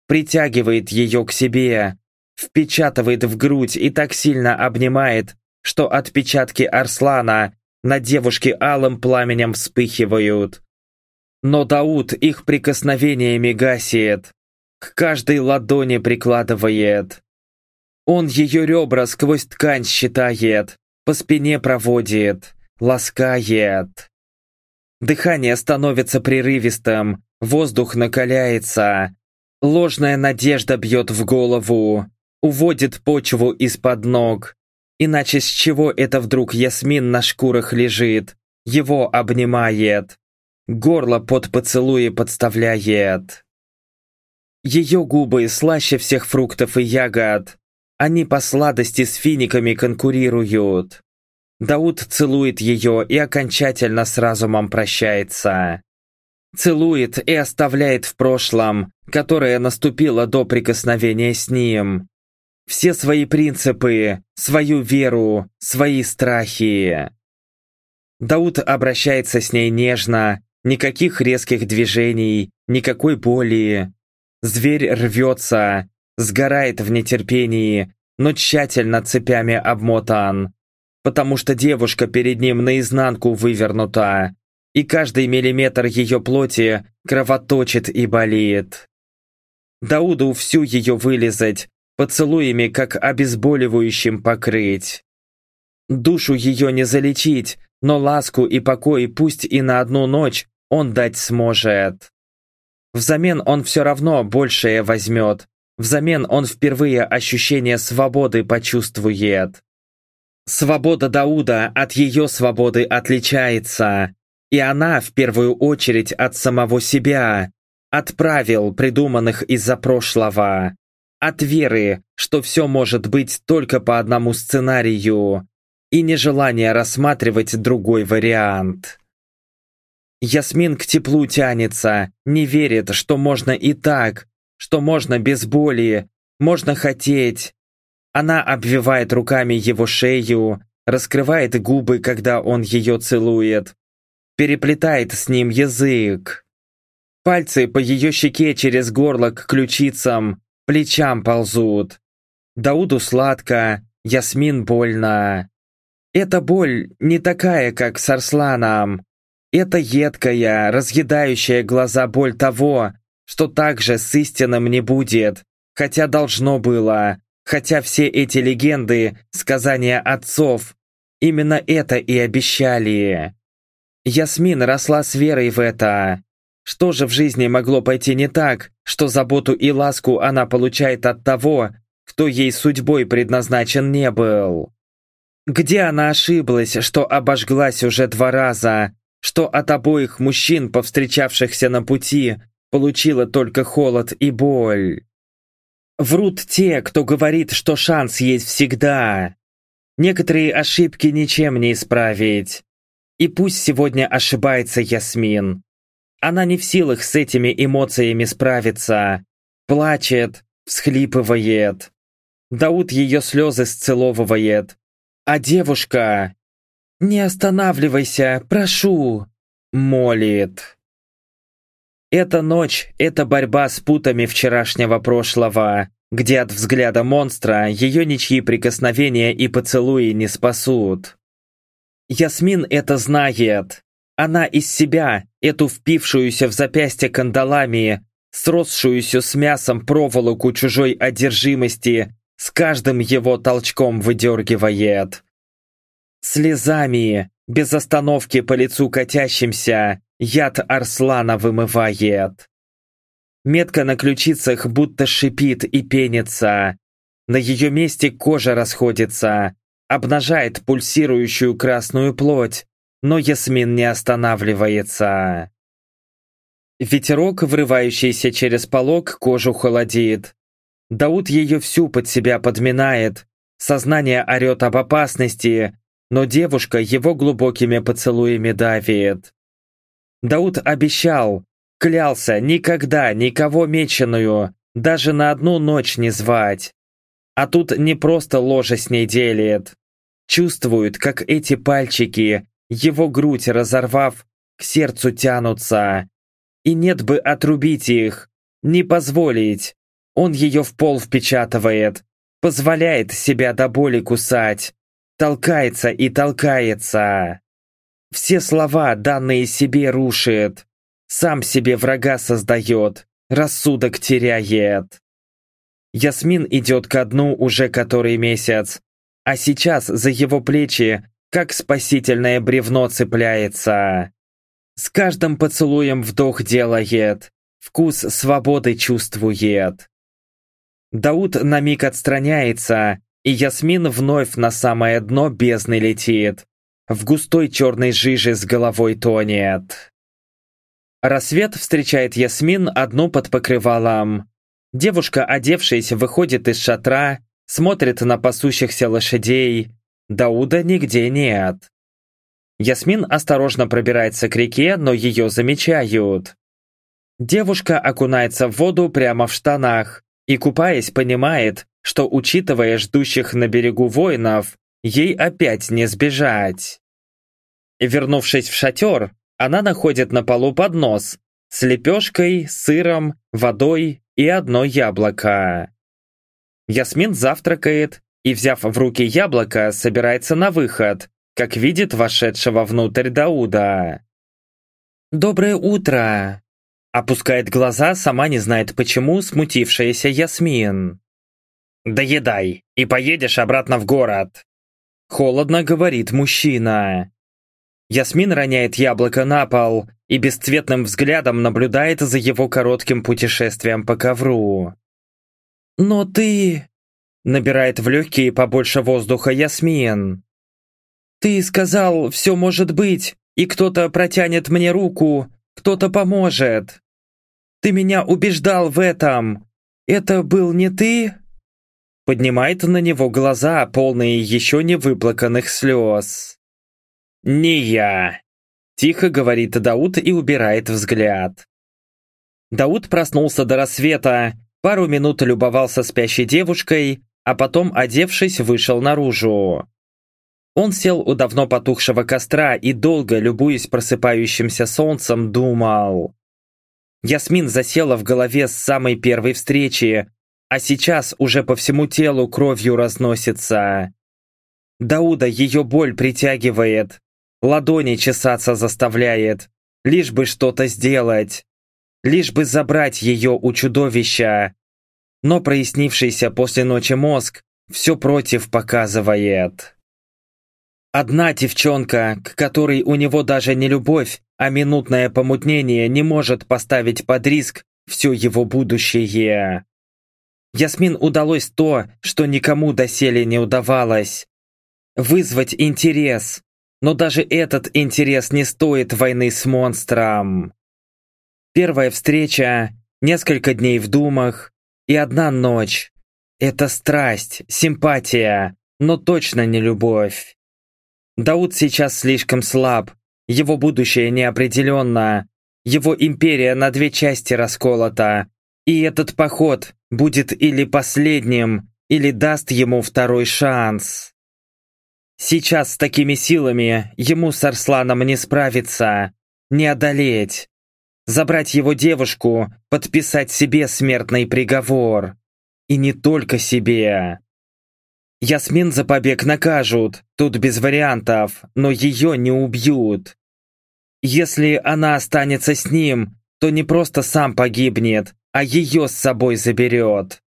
притягивает ее к себе, впечатывает в грудь и так сильно обнимает, что отпечатки Арслана на девушке алым пламенем вспыхивают. Но Дауд их прикосновениями гасит, к каждой ладони прикладывает. Он ее ребра сквозь ткань считает, по спине проводит, ласкает. Дыхание становится прерывистым, воздух накаляется. Ложная надежда бьет в голову, уводит почву из-под ног. Иначе с чего это вдруг Ясмин на шкурах лежит, его обнимает, горло под поцелуи подставляет. Ее губы слаще всех фруктов и ягод. Они по сладости с финиками конкурируют. Дауд целует ее и окончательно с разумом прощается. Целует и оставляет в прошлом, которое наступило до прикосновения с ним. Все свои принципы, свою веру, свои страхи. Дауд обращается с ней нежно, никаких резких движений, никакой боли. Зверь рвется, сгорает в нетерпении, но тщательно цепями обмотан, потому что девушка перед ним наизнанку вывернута, и каждый миллиметр ее плоти кровоточит и болит. Дауду всю ее вылезать, поцелуями как обезболивающим покрыть. Душу ее не залечить, но ласку и покой пусть и на одну ночь он дать сможет. Взамен он все равно большее возьмет, взамен он впервые ощущение свободы почувствует. Свобода Дауда от ее свободы отличается, и она в первую очередь от самого себя, от правил, придуманных из-за прошлого, от веры, что все может быть только по одному сценарию, и нежелания рассматривать другой вариант. Ясмин к теплу тянется, не верит, что можно и так, что можно без боли, можно хотеть, она обвивает руками его шею, раскрывает губы, когда он ее целует, переплетает с ним язык. Пальцы по ее щеке через горло к ключицам, плечам ползут. Дауду сладко, Ясмин больно. Эта боль не такая, как с Арсланом. Это едкая, разъедающая глаза боль того, что также с истинным не будет, хотя должно было, Хотя все эти легенды, сказания отцов, именно это и обещали. Ясмин росла с верой в это. Что же в жизни могло пойти не так, что заботу и ласку она получает от того, кто ей судьбой предназначен не был? Где она ошиблась, что обожглась уже два раза, что от обоих мужчин, повстречавшихся на пути, получила только холод и боль? Врут те, кто говорит, что шанс есть всегда. Некоторые ошибки ничем не исправить. И пусть сегодня ошибается Ясмин. Она не в силах с этими эмоциями справиться. Плачет, всхлипывает. Дауд ее слезы сцеловывает. А девушка... «Не останавливайся, прошу!» Молит. Эта ночь – это борьба с путами вчерашнего прошлого, где от взгляда монстра ее ничьи прикосновения и поцелуи не спасут. Ясмин это знает. Она из себя, эту впившуюся в запястье кандалами, сросшуюся с мясом проволоку чужой одержимости, с каждым его толчком выдергивает. Слезами, без остановки по лицу катящимся, Яд Арслана вымывает. Метка на ключицах будто шипит и пенится. На ее месте кожа расходится, обнажает пульсирующую красную плоть, но Ясмин не останавливается. Ветерок, врывающийся через полог, кожу холодит. Дауд ее всю под себя подминает, сознание орет об опасности, но девушка его глубокими поцелуями давит. Дауд обещал, клялся никогда никого меченую, даже на одну ночь не звать. А тут не просто ложе с ней делит. Чувствует, как эти пальчики, его грудь разорвав, к сердцу тянутся. И нет бы отрубить их, не позволить. Он ее в пол впечатывает, позволяет себя до боли кусать. Толкается и толкается. Все слова, данные себе, рушит. Сам себе врага создает, рассудок теряет. Ясмин идет ко дну уже который месяц, а сейчас за его плечи, как спасительное бревно цепляется. С каждым поцелуем вдох делает, вкус свободы чувствует. Дауд на миг отстраняется, и Ясмин вновь на самое дно бездны летит. В густой черной жиже с головой тонет. Рассвет встречает Ясмин одну под покрывалом. Девушка, одевшись, выходит из шатра, смотрит на пасущихся лошадей. Дауда нигде нет. Ясмин осторожно пробирается к реке, но ее замечают. Девушка окунается в воду прямо в штанах и, купаясь, понимает, что, учитывая ждущих на берегу воинов, ей опять не сбежать. Вернувшись в шатер, она находит на полу поднос с лепешкой, сыром, водой и одно яблоко. Ясмин завтракает и, взяв в руки яблоко, собирается на выход, как видит вошедшего внутрь Дауда. «Доброе утро!» Опускает глаза, сама не знает почему, смутившаяся Ясмин. «Доедай, и поедешь обратно в город!» Холодно говорит мужчина. Ясмин роняет яблоко на пол и бесцветным взглядом наблюдает за его коротким путешествием по ковру. «Но ты...» Набирает в легкие побольше воздуха Ясмин. «Ты сказал, все может быть, и кто-то протянет мне руку, кто-то поможет. Ты меня убеждал в этом. Это был не ты?» Поднимает на него глаза, полные еще не выплаканных слез. «Не я!» Тихо говорит Дауд и убирает взгляд. Дауд проснулся до рассвета, пару минут любовался спящей девушкой, а потом, одевшись, вышел наружу. Он сел у давно потухшего костра и долго, любуясь просыпающимся солнцем, думал. Ясмин засела в голове с самой первой встречи, а сейчас уже по всему телу кровью разносится. Дауда ее боль притягивает, ладони чесаться заставляет, лишь бы что-то сделать, лишь бы забрать ее у чудовища. Но прояснившийся после ночи мозг все против показывает. Одна девчонка, к которой у него даже не любовь, а минутное помутнение не может поставить под риск все его будущее. Ясмин удалось то, что никому доселе не удавалось. Вызвать интерес. Но даже этот интерес не стоит войны с монстром. Первая встреча, несколько дней в думах и одна ночь. Это страсть, симпатия, но точно не любовь. Дауд сейчас слишком слаб, его будущее неопределенно. Его империя на две части расколота. И этот поход будет или последним, или даст ему второй шанс. Сейчас с такими силами ему с Арсланом не справиться, не одолеть. Забрать его девушку, подписать себе смертный приговор. И не только себе. Ясмин за побег накажут, тут без вариантов, но ее не убьют. Если она останется с ним, то не просто сам погибнет, а ее с собой заберет.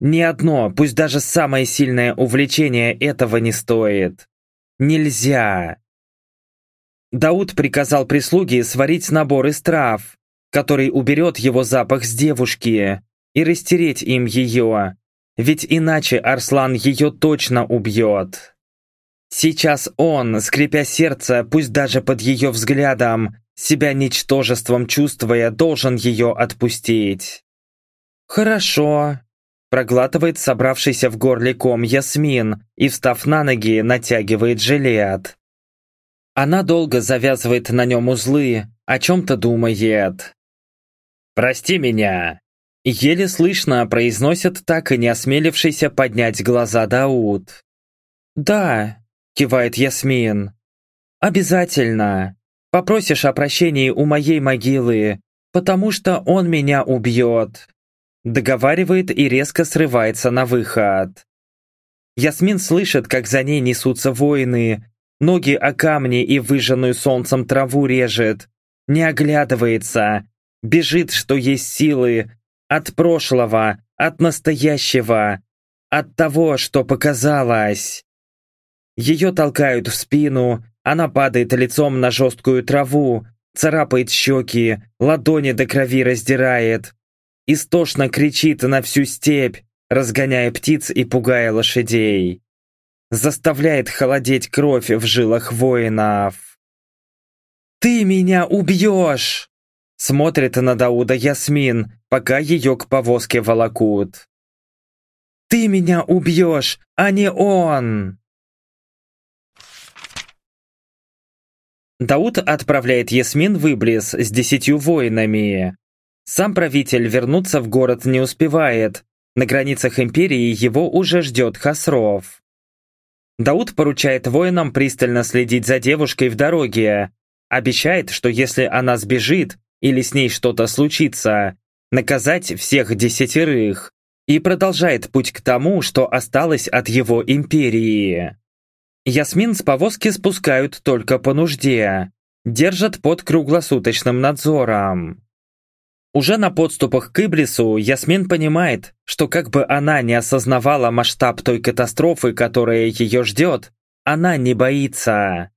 Ни одно, пусть даже самое сильное увлечение этого не стоит. Нельзя. Дауд приказал прислуге сварить набор из трав, который уберет его запах с девушки, и растереть им ее, ведь иначе Арслан ее точно убьет. Сейчас он, скрипя сердце, пусть даже под ее взглядом, себя ничтожеством чувствуя, должен ее отпустить. «Хорошо», – проглатывает собравшийся в горле ком Ясмин и, встав на ноги, натягивает жилет. Она долго завязывает на нем узлы, о чем-то думает. «Прости меня!» Еле слышно произносит так и не осмелившийся поднять глаза Дауд. «Да», — кивает Ясмин. «Обязательно. Попросишь о прощении у моей могилы, потому что он меня убьет». Договаривает и резко срывается на выход. Ясмин слышит, как за ней несутся воины, ноги о камни и выжженную солнцем траву режет, не оглядывается, бежит, что есть силы, от прошлого, от настоящего, от того, что показалось. Ее толкают в спину, она падает лицом на жесткую траву, царапает щеки, ладони до крови раздирает. Истошно кричит на всю степь, разгоняя птиц и пугая лошадей. Заставляет холодеть кровь в жилах воинов. «Ты меня убьешь!» Смотрит на Дауда Ясмин, пока ее к повозке волокут. «Ты меня убьешь, а не он!» Дауд отправляет Ясмин в Иблис с десятью воинами. Сам правитель вернуться в город не успевает. На границах империи его уже ждет Хасров. Дауд поручает воинам пристально следить за девушкой в дороге. Обещает, что если она сбежит или с ней что-то случится, наказать всех десятерых. И продолжает путь к тому, что осталось от его империи. Ясмин с повозки спускают только по нужде. Держат под круглосуточным надзором. Уже на подступах к Иблису Ясмин понимает, что как бы она не осознавала масштаб той катастрофы, которая ее ждет, она не боится.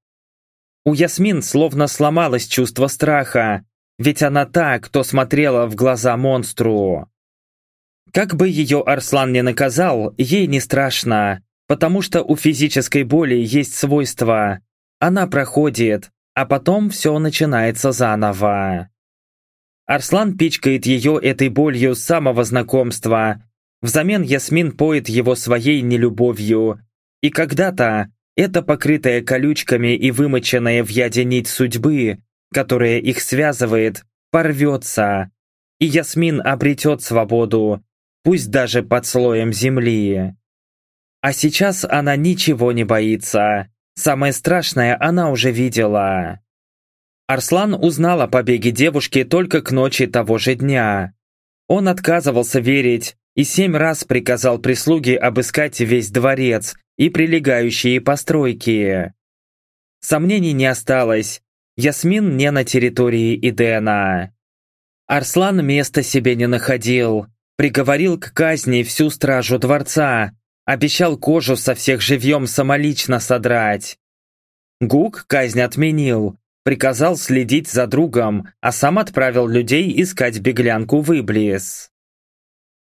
У Ясмин словно сломалось чувство страха, ведь она та, кто смотрела в глаза монстру. Как бы ее Арслан не наказал, ей не страшно, Потому что у физической боли есть свойства. Она проходит, а потом все начинается заново. Арслан пичкает ее этой болью с самого знакомства. Взамен Ясмин поет его своей нелюбовью. И когда-то эта покрытая колючками и вымоченная в яде нить судьбы, которая их связывает, порвется. И Ясмин обретет свободу, пусть даже под слоем земли. А сейчас она ничего не боится. Самое страшное она уже видела. Арслан узнал о побеге девушки только к ночи того же дня. Он отказывался верить и семь раз приказал прислуге обыскать весь дворец и прилегающие постройки. Сомнений не осталось. Ясмин не на территории Идена. Арслан места себе не находил. Приговорил к казни всю стражу дворца, Обещал кожу со всех живьем самолично содрать. Гук казнь отменил, приказал следить за другом, а сам отправил людей искать беглянку в Иблис.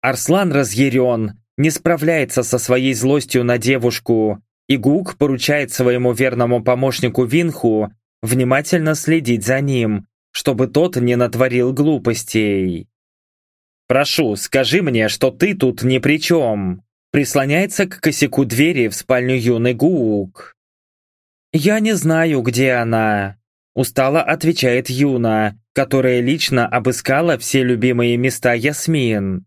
Арслан разъярен, не справляется со своей злостью на девушку, и Гук поручает своему верному помощнику Винху внимательно следить за ним, чтобы тот не натворил глупостей. «Прошу, скажи мне, что ты тут ни при чем!» Прислоняется к косяку двери в спальню юный Гуук. «Я не знаю, где она», – устало отвечает Юна, которая лично обыскала все любимые места Ясмин.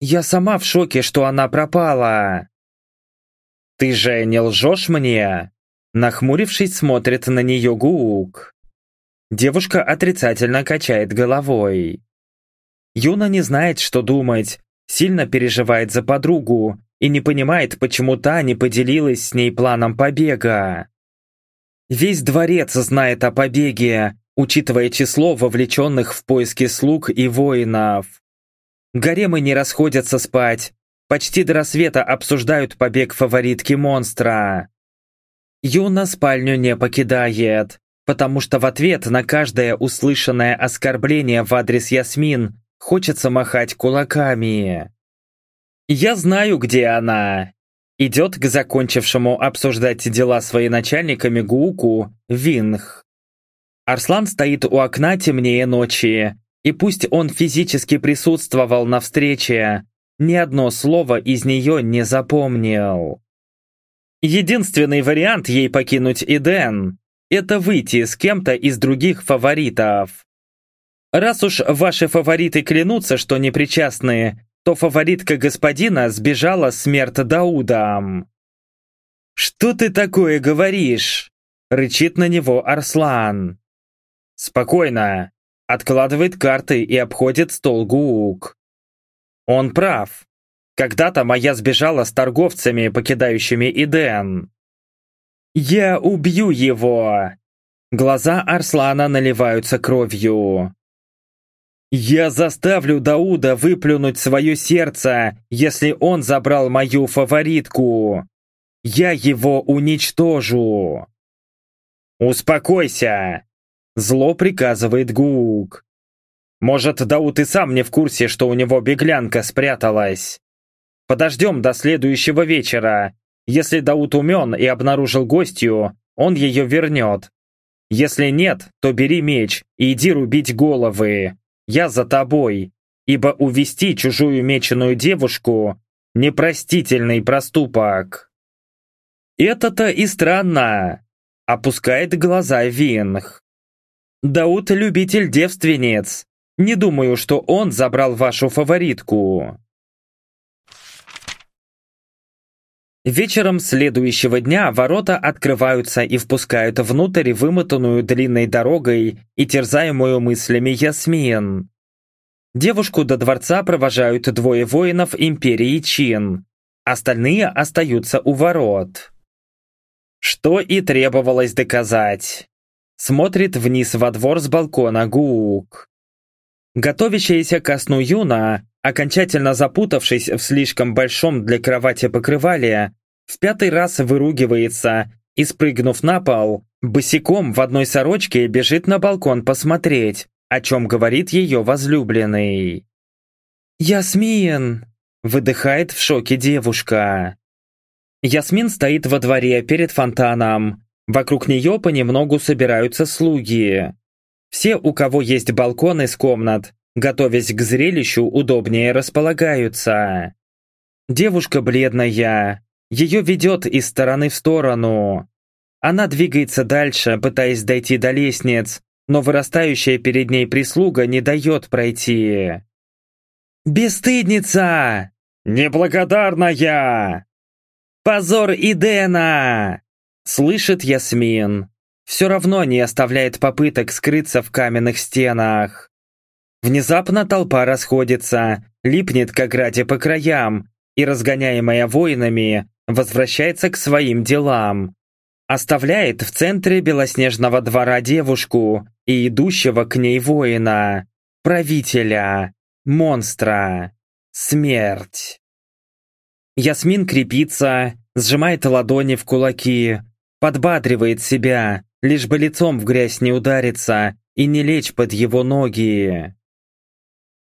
«Я сама в шоке, что она пропала». «Ты же не лжешь мне?» Нахмурившись, смотрит на нее Гуук. Девушка отрицательно качает головой. Юна не знает, что думать, сильно переживает за подругу и не понимает, почему та не поделилась с ней планом побега. Весь дворец знает о побеге, учитывая число вовлеченных в поиски слуг и воинов. Гаремы не расходятся спать, почти до рассвета обсуждают побег фаворитки монстра. Юна спальню не покидает, потому что в ответ на каждое услышанное оскорбление в адрес Ясмин Хочется махать кулаками. «Я знаю, где она!» Идет к закончившему обсуждать дела своей начальниками Гуку Винх. Арслан стоит у окна темнее ночи, и пусть он физически присутствовал на встрече, ни одно слово из нее не запомнил. Единственный вариант ей покинуть Иден – это выйти с кем-то из других фаворитов. Раз уж ваши фавориты клянутся, что не причастны, то фаворитка господина сбежала смерть Даудам. «Что ты такое говоришь?» — рычит на него Арслан. «Спокойно», — откладывает карты и обходит стол Гуук. Он прав. Когда-то моя сбежала с торговцами, покидающими Иден. Я убью его! Глаза Арслана наливаются кровью. «Я заставлю Дауда выплюнуть свое сердце, если он забрал мою фаворитку! Я его уничтожу!» «Успокойся!» Зло приказывает Гук. «Может, Дауд и сам не в курсе, что у него беглянка спряталась? Подождем до следующего вечера. Если Дауд умен и обнаружил гостью, он ее вернет. Если нет, то бери меч и иди рубить головы. Я за тобой, ибо увести чужую меченую девушку – непростительный проступок. Это-то и странно, опускает глаза Винг. Дауд – любитель девственниц. Не думаю, что он забрал вашу фаворитку. Вечером следующего дня ворота открываются и впускают внутрь вымотанную длинной дорогой и терзаемую мыслями Ясмин. Девушку до дворца провожают двое воинов Империи Чин. Остальные остаются у ворот. Что и требовалось доказать. Смотрит вниз во двор с балкона Гук. Готовящаяся ко сну Юна окончательно запутавшись в слишком большом для кровати покрывале, в пятый раз выругивается и, спрыгнув на пол, босиком в одной сорочке бежит на балкон посмотреть, о чем говорит ее возлюбленный. «Ясмин!» – выдыхает в шоке девушка. Ясмин стоит во дворе перед фонтаном. Вокруг нее понемногу собираются слуги. Все, у кого есть балкон из комнат, готовясь к зрелищу, удобнее располагаются. Девушка бледная, ее ведет из стороны в сторону. Она двигается дальше, пытаясь дойти до лестниц, но вырастающая перед ней прислуга не дает пройти. «Бесстыдница! Неблагодарная! Позор Идена!» Слышит Ясмин. Все равно не оставляет попыток скрыться в каменных стенах. Внезапно толпа расходится, липнет к ограде по краям и, разгоняемая воинами, возвращается к своим делам. Оставляет в центре белоснежного двора девушку и идущего к ней воина, правителя, монстра, смерть. Ясмин крепится, сжимает ладони в кулаки, подбадривает себя, лишь бы лицом в грязь не удариться и не лечь под его ноги.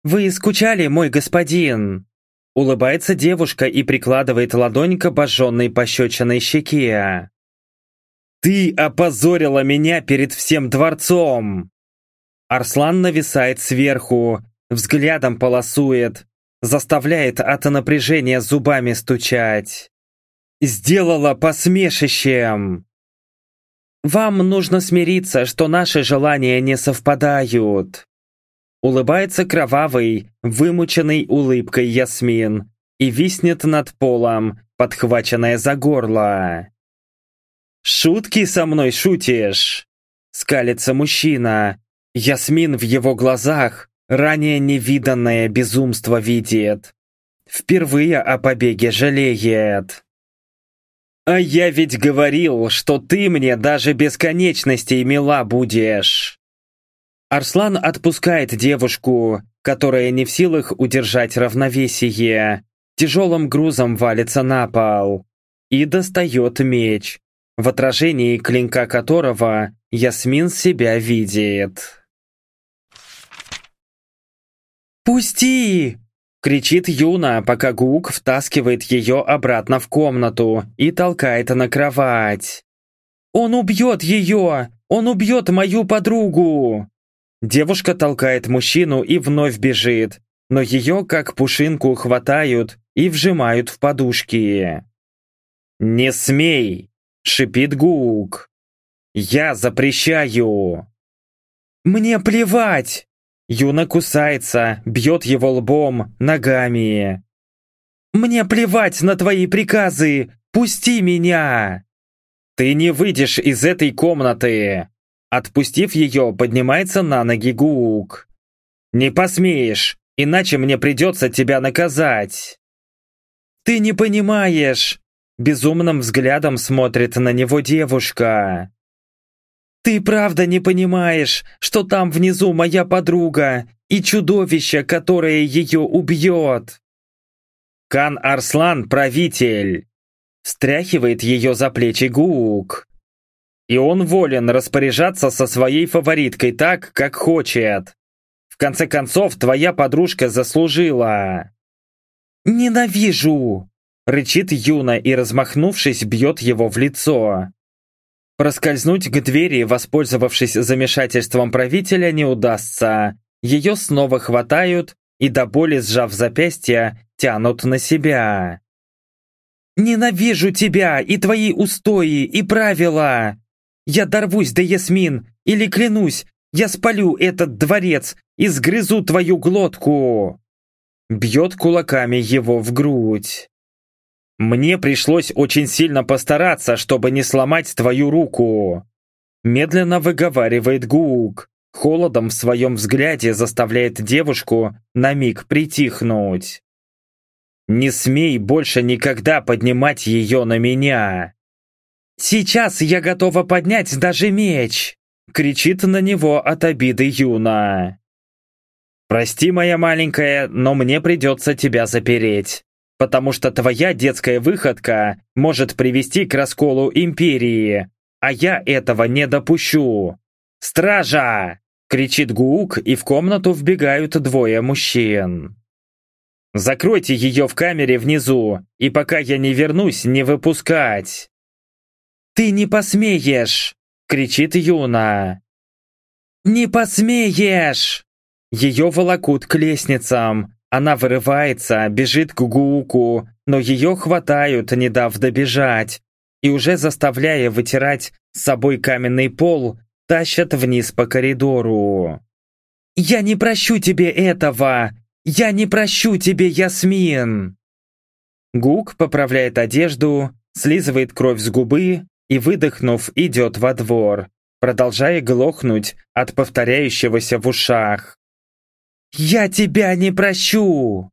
«Вы скучали, мой господин?» Улыбается девушка и прикладывает ладонь к обожженной пощечиной щеке. «Ты опозорила меня перед всем дворцом!» Арслан нависает сверху, взглядом полосует, заставляет от напряжения зубами стучать. «Сделала посмешищем!» «Вам нужно смириться, что наши желания не совпадают. Улыбается кровавой, вымученной улыбкой Ясмин и виснет над полом, подхваченная за горло. «Шутки со мной шутишь?» Скалится мужчина. Ясмин в его глазах ранее невиданное безумство видит. Впервые о побеге жалеет. «А я ведь говорил, что ты мне даже бесконечностей мила будешь!» Арслан отпускает девушку, которая не в силах удержать равновесие, тяжелым грузом валится на пол и достает меч, в отражении клинка которого Ясмин себя видит. «Пусти!» — кричит Юна, пока Гук втаскивает ее обратно в комнату и толкает на кровать. «Он убьет ее! Он убьет мою подругу!» Девушка толкает мужчину и вновь бежит, но ее как пушинку хватают и вжимают в подушки. «Не смей!» — шипит Гук. «Я запрещаю!» «Мне плевать!» Юна кусается, бьет его лбом, ногами. «Мне плевать на твои приказы! Пусти меня!» «Ты не выйдешь из этой комнаты!» Отпустив ее, поднимается на ноги Гук. «Не посмеешь, иначе мне придется тебя наказать!» Ты не понимаешь!» Безумным взглядом смотрит на него девушка. «Ты правда не понимаешь, что там внизу моя подруга и чудовище, которое ее убьет?» Кан Арслан – правитель. Стряхивает ее за плечи Гук. И он волен распоряжаться со своей фавориткой так, как хочет. В конце концов, твоя подружка заслужила. «Ненавижу!» Рычит Юна и, размахнувшись, бьет его в лицо. Проскользнуть к двери, воспользовавшись замешательством правителя, не удастся. Ее снова хватают и до боли сжав запястье, тянут на себя. «Ненавижу тебя и твои устои и правила! Я дорвусь до Ясмин, или клянусь, я спалю этот дворец и сгрызу твою глотку!» Бьет кулаками его в грудь. Мне пришлось очень сильно постараться, чтобы не сломать твою руку. Медленно выговаривает Гук. Холодом в своем взгляде заставляет девушку на миг притихнуть. Не смей больше никогда поднимать ее на меня. Сейчас я готова поднять даже меч, кричит на него от обиды Юна. Прости, моя маленькая, но мне придется тебя запереть потому что твоя детская выходка может привести к расколу империи, а я этого не допущу. Стража! кричит Гуук, и в комнату вбегают двое мужчин. Закройте ее в камере внизу, и пока я не вернусь, не выпускать. Ты не посмеешь! кричит Юна. Не посмеешь! Ее волокут к лестницам, она вырывается, бежит к Гуку, но ее хватают, не дав добежать, и уже заставляя вытирать с собой каменный пол, тащат вниз по коридору. «Я не прощу тебе этого! Я не прощу тебе, Ясмин!» Гук поправляет одежду, слизывает кровь с губы и, выдохнув, идет во двор, продолжая глохнуть от повторяющегося в ушах. «Я тебя не прощу!»